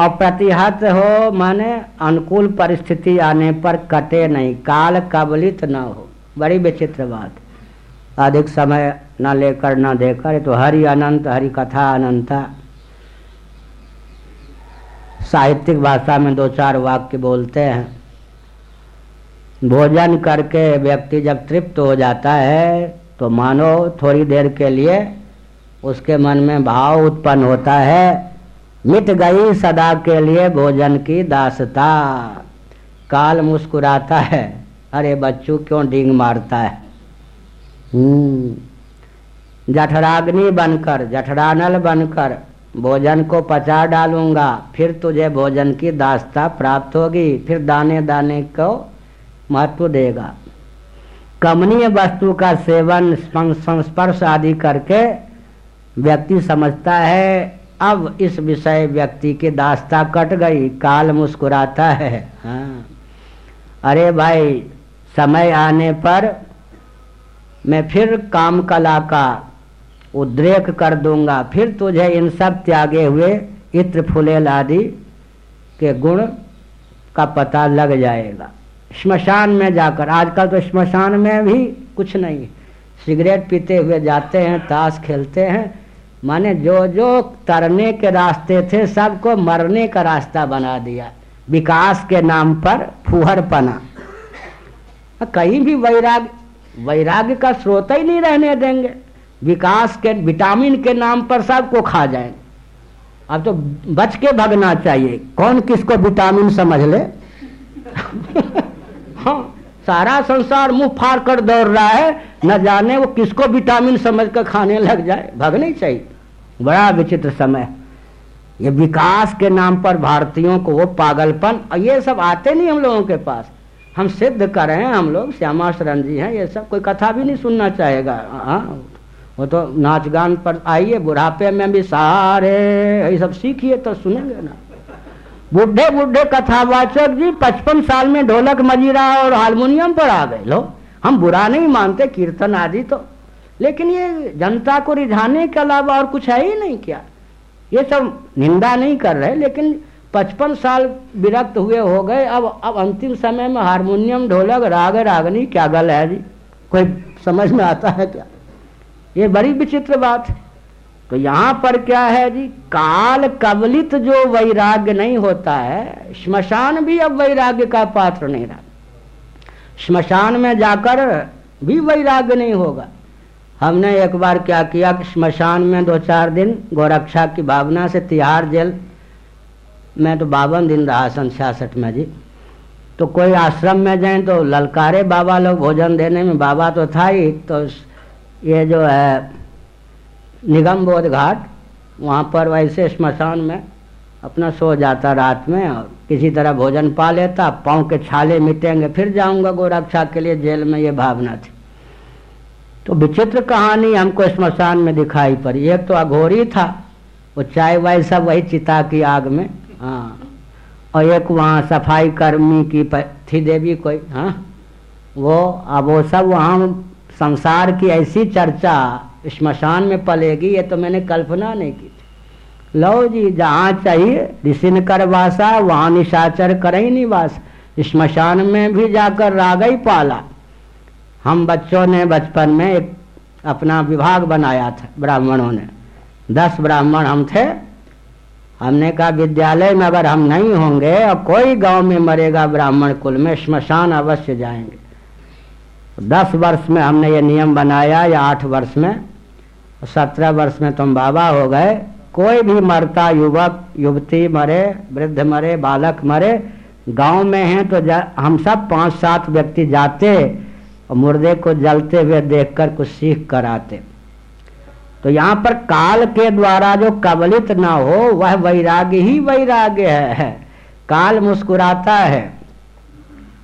अप्रतिहत हो माने अनुकूल परिस्थिति आने पर कटे नहीं, काल कबलित न हो। बड़ी विचित्र बात। अधिक समय न लेकर, न देकर तो हरि अनंत, हरि कथा अनंता। साहित्यिक भाषा में दो चार वाक्य बोलते हैं। भोजन करके व्यक्ति जब तृप्त हो जाता है तो मानो थोड़ी देर के लिए उसके मन में भाव उत्पन्न होता है। मिट गई सदा के लिए भोजन की दासता। काल मुस्कुराता है। अरे बच्चू, क्यों डिंग मारता है? हम्म। जठराग्नि बनकर, जठरानल बनकर भोजन को पचा डालूँगा। फिर तुझे भोजन की दास्ता प्राप्त होगी। फिर दाने दाने को महत्व देगा। कमनीय वस्तु का सेवन, संस्पर्श आदि करके व्यक्ति समझता है। अब इस विषय व्यक्ति की दास्ता कट गई, काल मुस्कुराता है। हाँ। अरे भाई, समय आने पर मैं फिर काम कला का उद्रेक कर दूँगा। फिर तुझे इन सब त्यागे हुए इत्र फुलेल आदि के गुण का पता लग जाएगा। श्मशान में जाकर, आजकल तो श्मशान में भी कुछ नहीं सिगरेट पीते हुए जाते हैं, ताश खेलते हैं माने जो जो तरने के रास्ते थे, सबको मरने का रास्ता बना दिया। विकास के नाम पर फुहर पना कहीं भी वैराग वैराग्य का स्रोत ही नहीं रहने देंगे। विकास के, विटामिन के नाम पर सबको खा जाएँगे अब तो बच के भगना चाहिए। कौन किसको विटामिन समझ ले? हाँ। सारा संसार मुँह फाड़ कर दौड़ रहा है, न जाने वो किसको विटामिन समझ कर खाने लग जाए। भगने चाहिए। बड़ा विचित्र समय। ये विकास के नाम पर भारतीयों को वो पागलपन, और ये सब आते नहीं हम लोगों के पास। हम सिद्ध कर रहे हैं, हम लोग श्यामा शरण जी हैं, ये सब। कोई कथा भी नहीं सुनना चाहेगा। हाँ वो तो नाच गान पर आइए, बुढ़ापे में भी सारे, ये सब सीखिए तो सुनेंगे ना। बुढ़े बुढ़े कथावाचक जी, पचपन साल में ढोलक मजीरा और हारमोनियम पर आ गए। लो, हम बुरा नहीं मानते, कीर्तन आदि तो। लेकिन ये जनता को रिझाने के अलावा और कुछ है ही नहीं क्या? ये सब निंदा नहीं कर रहे, लेकिन पचपन साल विरक्त हुए हो गए। अब अब अंतिम समय में हारमोनियम, ढोलक, राग, रागनी, क्या गल है जी? कोई समझ में आता है क्या? ये बड़ी विचित्र बात है। तो यहाँ पर क्या है जी? काल कबलित जो वैराग्य नहीं होता है, श्मशान भी अब वैराग्य का पात्र नहीं रहा। श्मशान में जाकर भी वैराग्य नहीं होगा। हमने एक बार क्या किया कि श्मशान में दो चार दिन गोरक्षा की भावना से तिहाड़ जेल, मैं तो बावन दिन रहा सन छियासठ में जी। तो कोई आश्रम में जाए तो ललकारे बाबा लोग भोजन देने में बाबा तो था ही तो ये जो है निगम बोध घाट, वहाँ पर वैसे स्मशान में अपना सो जाता रात में और किसी तरह भोजन पा लेता, पाँव के छाले मिटेंगे, फिर जाऊँगा गोरक्षा के लिए जेल में, ये भावना थी। तो विचित्र कहानी हमको स्मशान में दिखाई पड़ी। एक तो अघोरी था, वो चाय वाय सब वही चिता की आग में हाँ। और एक वहाँ सफ़ाई कर्मी की थी देवी कोई हाँ। वो, अब वो सब वहाँ संसार की ऐसी चर्चा स्मशान में पलेगी, ये तो मैंने कल्पना नहीं की थी। लो जी, जहाँ चाहिए ऋषिन कर वासा, वहाँ निशाचर कर ही निवास स्मशान में भी जाकर राग ही पाला। हम बच्चों ने बचपन में एक अपना विभाग बनाया था, ब्राह्मणों ने। दस ब्राह्मण हम थे। हमने कहा, विद्यालय में अगर हम नहीं होंगे, और कोई गाँव में मरेगा ब्राह्मण कुल में स्मशान अवश्य जाएँगे। दस वर्ष में हमने ये नियम बनाया, या आठ वर्ष में। सत्रह वर्ष में तुम बाबा हो गए। कोई भी मरता युवक, युवती मरे, वृद्ध मरे, बालक मरे, गाँव में हैं तो हम सब पाँच सात व्यक्ति जाते और मुर्दे को जलते हुए देखकर कुछ सीख कर आते। तो यहाँ पर काल के द्वारा जो कबलित ना हो, वह वैराग्य ही वैराग्य है। काल मुस्कुराता है।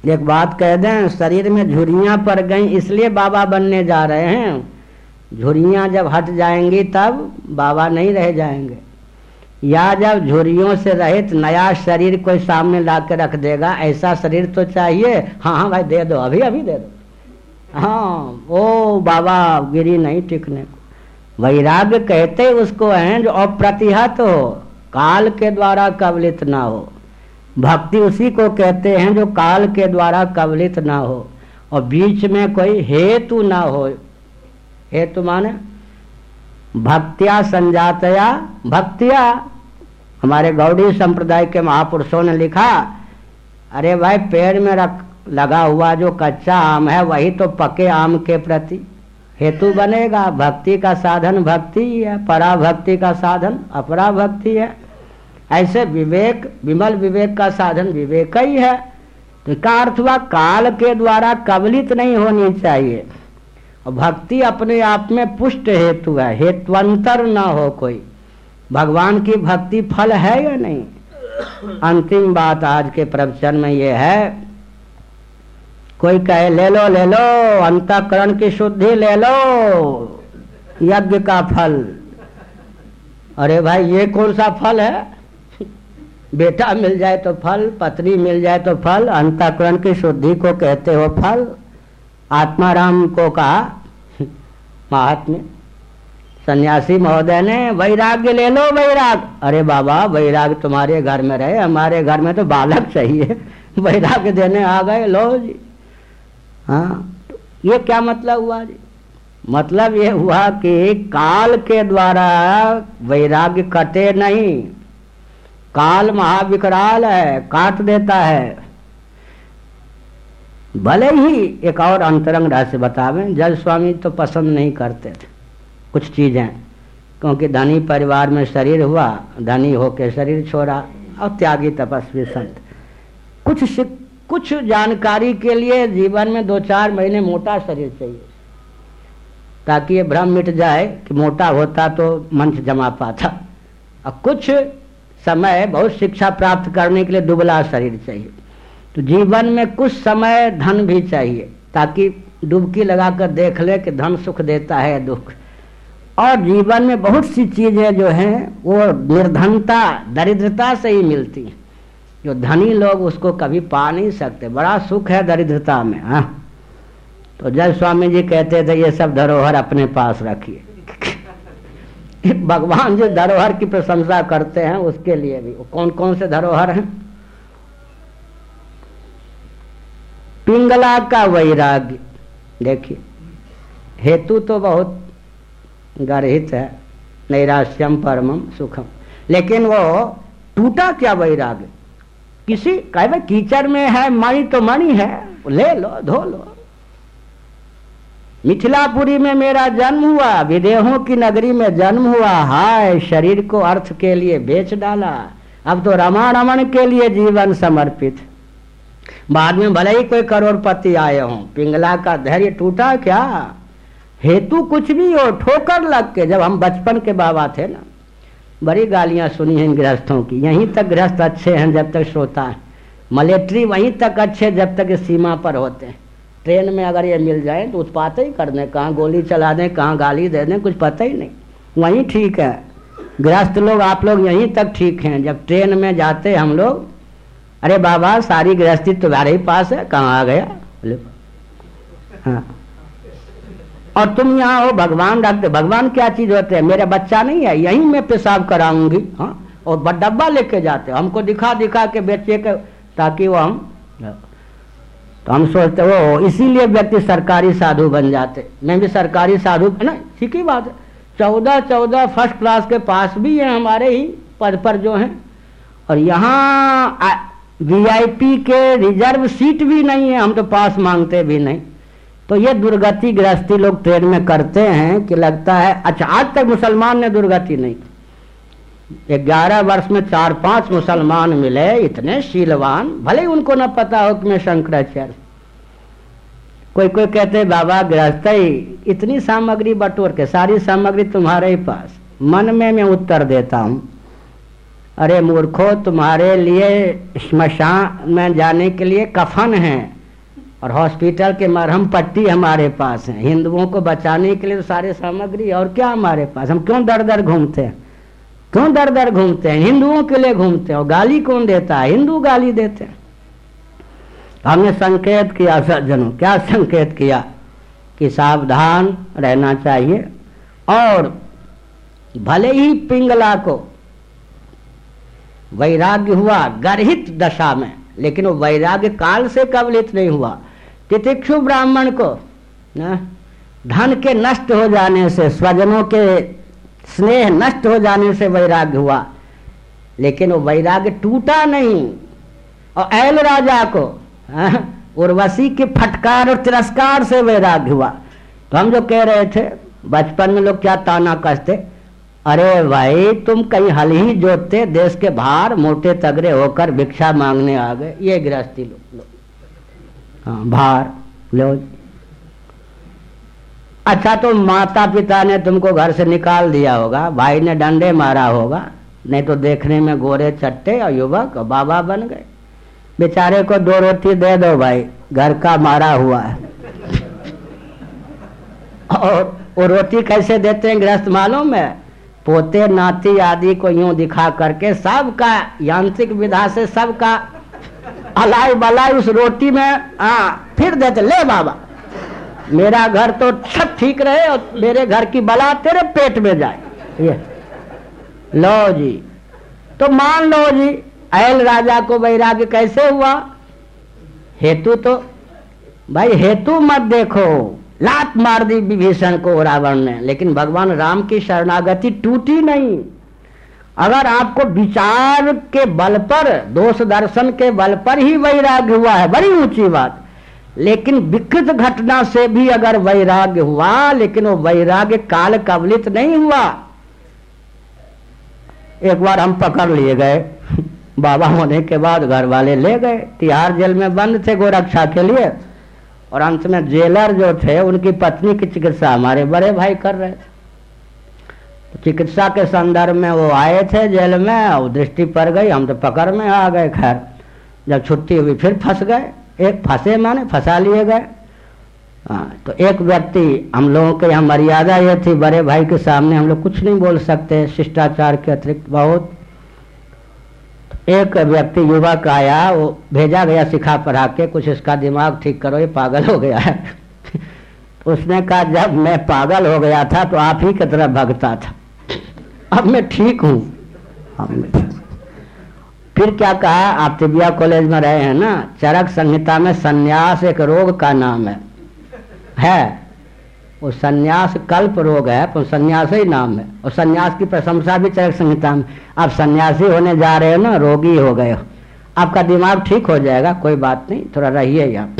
एक बात कह दें, शरीर में झुरियाँ पड़ गई, इसलिए बाबा बनने जा रहे हैं। झुरियाँ जब हट जाएँगी तब बाबा नहीं रह जाएँगे। या जब झुरियों से रहित नया शरीर कोई सामने ला के रख देगा, ऐसा शरीर तो चाहिए। हाँ हाँ भाई, दे दो, अभी अभी दे दो। हाँ ओ बाबा, गिरी नहीं टिकने को। वैराग्य कहते उसको हैं जो अप्रतिहत हो, काल के द्वारा कवलित ना हो। भक्ति उसी को कहते हैं जो काल के द्वारा कवलित ना हो, और बीच में कोई हेतु ना हो। हेतु माने भक्तिया संजातया, भक्तिया। हमारे गौड़ी संप्रदाय के महापुरुषों ने लिखा, अरे भाई, पेड़ में रख, लगा हुआ जो कच्चा आम है, वही तो पके आम के प्रति। हेतु बनेगा, भक्ति का साधन भक्ति ही है, पराभक्ति का साधन अपरा भक्ति है। ऐसे विवेक, विमल विवेक का साधन विवेक ही है। तो का अर्थ हुआ, काल के द्वारा कबलित नहीं होनी चाहिए। भक्ति अपने आप में पुष्ट हेतु है। हेतुअंतर ना हो कोई। भगवान की भक्ति फल है या नहीं? अंतिम बात आज के प्रवचन में ये है, कोई कहे, ले लो ले लो, अंतकरण की शुद्धि ले लो, यज्ञ का फल। अरे भाई, ये कौन सा फल है? बेटा मिल जाए तो फल, पत्नी मिल जाए तो फल, अंतकरण की शुद्धि को कहते हो फल। आत्माराम को कहा, महात्म्य, सन्यासी महोदय ने, वैराग्य ले लो वैराग। अरे बाबा, वैराग तुम्हारे घर में रहे, हमारे घर में तो बालक चाहिए। वैराग्य देने आ गए, लो जी। हाँ तो ये क्या मतलब हुआ जी? मतलब ये हुआ कि काल के द्वारा वैराग्य कटे नहीं। काल महाविकराल है, काट देता है। भले ही एक और अंतरंग रहस्य बतावे जल स्वामी तो पसंद नहीं करते थे। कुछ चीज़ें, क्योंकि धनी परिवार में शरीर हुआ, धनी होके शरीर छोड़ा, और त्यागी तपस्वी संत। कुछ कुछ जानकारी के लिए जीवन में दो चार महीने मोटा शरीर चाहिए। ताकि ये भ्रम मिट जाए कि मोटा होता तो मंच जमा पाता। और कुछ समय बहुत शिक्षा प्राप्त करने के लिए दुबला शरीर चाहिए। तो जीवन में कुछ समय धन भी चाहिए, ताकि डुबकी लगाकर देख ले कि धन सुख देता है दुख। और जीवन में बहुत सी चीज़ें जो हैं, वो निर्धनता, दरिद्रता से ही मिलती हैं। जो धनी लोग उसको कभी पा नहीं सकते। बड़ा सुख है दरिद्रता में हाँ। तो जय स्वामी जी कहते थे, ये सब धरोहर अपने पास रखिए। भगवान जो धरोहर की प्रशंसा करते हैं, उसके लिए भी। कौन कौन से धरोहर हैं? पिंगला का वैराग्य। देखिए, हेतु तो बहुत गर्हित है, नैराश्यम परमम सुखम। लेकिन वो टूटा क्या वैराग्य? किसी कहे, भाई, कीचड़ में है, मणि तो मणि है, ले लो, धो लो। मिथिलापुरी में मेरा जन्म हुआ, विदेहों की नगरी में जन्म हुआ, हाय, शरीर को अर्थ के लिए बेच डाला। अब तो रमा रमन के लिए जीवन समर्पित। बाद में भले ही कोई करोड़पति आए हों, पिंगला का धैर्य टूटा क्या? हेतु कुछ भी हो ठोकर लग के, जब हम बचपन के बाबा थे ना, बड़ी गालियाँ सुनी हैं गृहस्थों की। यहीं तक गृहस्थ अच्छे हैं जब तक श्रोता है। मलेट्री वहीं तक अच्छे जब तक सीमा पर होते हैं। ट्रेन में अगर ये मिल जाए तो उत्पात ही कर दें, कहाँ गोली चला दें, कहाँ गाली दे दें, कुछ पता ही नहीं। वहीं ठीक है। गृहस्थ लोग, आप लोग यहीं तक ठीक हैं। जब ट्रेन में जाते हम लोग अरे बाबा, सारी गृहस्थी तुम्हारे ही पास है, कहाँ आ गया? बोले हाँ। और तुम यहाँ हो, भगवान डाकते, भगवान क्या चीज़ होते हैं? मेरा बच्चा नहीं है, यहीं मैं पेशाब कराऊँगी हाँ। और डब्बा लेके जाते हमको दिखा दिखा के बेचे के, ताकि वो हम तो हम सोचते वो इसीलिए व्यक्ति सरकारी साधु बन जाते मैं भी सरकारी साधु, है ना? ठीक ही बात है। चौदह चौदह फ़र्स्ट क्लास के पास भी है हमारे ही पद पर जो हैं। और यहाँ वीआईपी के रिज़र्व सीट भी नहीं है, हम तो पास मांगते भी नहीं। तो ये दुर्गति गृहस्थी लोग ट्रेन में करते हैं कि लगता है अच्छा आज तक मुसलमान ने दुर्गति नहीं की। ग्यारह वर्ष में चार पाँच मुसलमान मिले, इतने शीलवान, भले ही उनको ना पता हो कि मैं शंकराचार्य। कोई कोई कहते बाबा, गृहस्थ, इतनी सामग्री बटोर के, सारी सामग्री तुम्हारे ही पास। मन में मैं उत्तर देता हूँ। अरे मूर्खो, तुम्हारे लिए स्मशान में जाने के लिए कफन है और हॉस्पिटल के मरहम पट्टी हमारे पास है। हिंदुओं को बचाने के लिए तो सारे सामग्री, और क्या हमारे पास? हम क्यों दर दर घूमते हैं? क्यों दर दर घूमते हैं? हिंदुओं के लिए घूमते हैं। और गाली कौन देता है? हिंदू गाली देते हैं। हमने संकेत किया, सज्जनों, क्या संकेत किया? कि सावधान रहना चाहिए। और भले ही पिंगला को वैराग्य हुआ गर्हित दशा में लेकिन वो वैराग्य काल से कवलित नहीं हुआ। तितिक्षु ब्राह्मण को न, धन के नष्ट हो जाने से स्वजनों के स्नेह नष्ट हो जाने से वैराग्य हुआ। लेकिन वो वैराग्य टूटा नहीं। और ऐल राजा को उर्वशी के फटकार और तिरस्कार से वैराग्य हुआ। तो हम जो कह रहे थे बचपन में लोग क्या ताना कसते? अरे भाई, तुम कहीं हल ही जोतते, देश के बाहर मोटे तगड़े होकर भिक्षा मांगने आ गए। ये गृहस्थी लोग लो। हाँ भार लो। अच्छा तो माता पिता ने तुमको घर से निकाल दिया होगा, भाई ने डंडे मारा होगा, नहीं तो देखने में गोरे चट्टे और युवक और बाबा बन गए। बेचारे को दो रोटी दे दो भाई, घर का मारा हुआ है। और वो रोटी कैसे देते हैं गृहस्थ, मालूम है? पोते, नाती आदि को यूँ दिखा करके सबका यांत्रिक विधा से सबका अलाई बलाई उस रोटी में आ फिर देते, ले बाबा, मेरा घर तो सब ठीक रहे और मेरे घर की बला तेरे पेट में जाए। ये। लो जी। तो मान लो जी अल राजा को वैराग्य कैसे हुआ? हेतु तो भाई, हेतु मत देखो। लात मार दी विभीषण को रावण ने। लेकिन भगवान राम की शरणागति टूटी नहीं। अगर आपको विचार के बल पर, दोष दर्शन के बल पर ही वैराग्य हुआ है, बड़ी ऊँची बात। लेकिन विकृत घटना से भी अगर वैराग्य हुआ, लेकिन वो वैराग्य काल कवलित नहीं हुआ। एक बार हम पकड़ लिए गए। बाबा होने के बाद घर वाले ले गए। तिहार जेल में बंद थे गोरक्षा के लिए। और अंत में जेलर जो थे, उनकी पत्नी की चिकित्सा हमारे बड़े भाई कर रहे थे। तो चिकित्सा के संदर्भ में वो आए थे जेल में, और दृष्टि पड़ गई, हम तो पकड़ में आ गए खैर जब छुट्टी हुई, फिर फंस गए। एक फंसे माने, फंसा लिए गए। हाँ तो एक व्यक्ति, हम लोगों के यहाँ मर्यादा ये थी, बड़े भाई के सामने हम लोग कुछ नहीं बोल सकते, शिष्टाचार के अतिरिक्त बहुत। एक व्यक्ति युवक आया, वो भेजा गया सिखा पढ़ा के, कुछ इसका दिमाग ठीक करो, ये पागल हो गया है। उसने कहा, जब मैं पागल हो गया था तो आप ही की तरह भगता था। अब मैं ठीक हूँ। फिर क्या कहा, आप तिबिया कॉलेज में रहे हैं ना? चरक संहिता में सन्यास एक रोग का नाम है। है। वो सन्यास कल्प रोग है तो सन्यास ही नाम है। और सन्यास की प्रशंसा भी चरक संहिता में। आप सन्यासी होने जा रहे हो ना, रोगी हो गए हो। आपका दिमाग ठीक हो जाएगा, कोई बात नहीं, थोड़ा रहिए यहाँ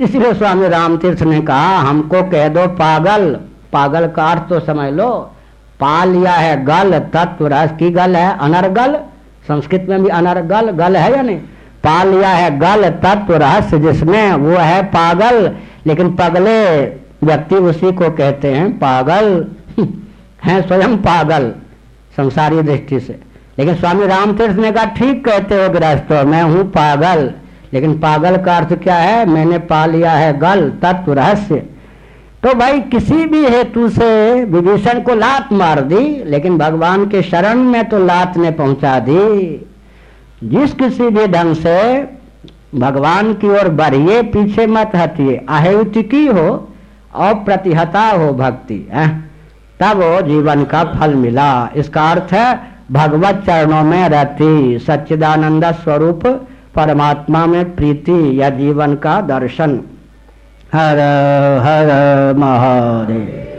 इसलिए स्वामी राम तीर्थ ने कहा, हमको कह दो पागल। पागल का अर्थ तो समझ लो। पा लिया है गल, तत्व रस की गल है, अनर्गल। संस्कृत में भी अनर्गल, गल है या नहीं? पा लिया है गल, तत्व रहस्य जिसमें वो है पागल। लेकिन पगले व्यक्ति उसी को कहते हैं पागल। हैं स्वयं पागल, संसारी दृष्टि से। लेकिन स्वामी रामतीर्थ ने कहा, ठीक कहते हो गृहस्थो, मैं हूँ पागल। लेकिन पागल का अर्थ क्या है? मैंने पा लिया है गल, तत्व, रहस्य। तो भाई, किसी भी हेतु से विभीषण को लात मार दी, लेकिन भगवान के शरण में तो लात ने पहुँचा दी। जिस किसी भी ढंग से भगवान की ओर बढ़िए, पीछे मत हटिए। अहेतिकी हो और प्रतिहता हो भक्ति, है? तब वो जीवन का फल मिला। इसका अर्थ है, भगवत चरणों में रहती सच्चिदानंद स्वरूप परमात्मा में प्रीति या जीवन का दर्शन। हर हर महादेव।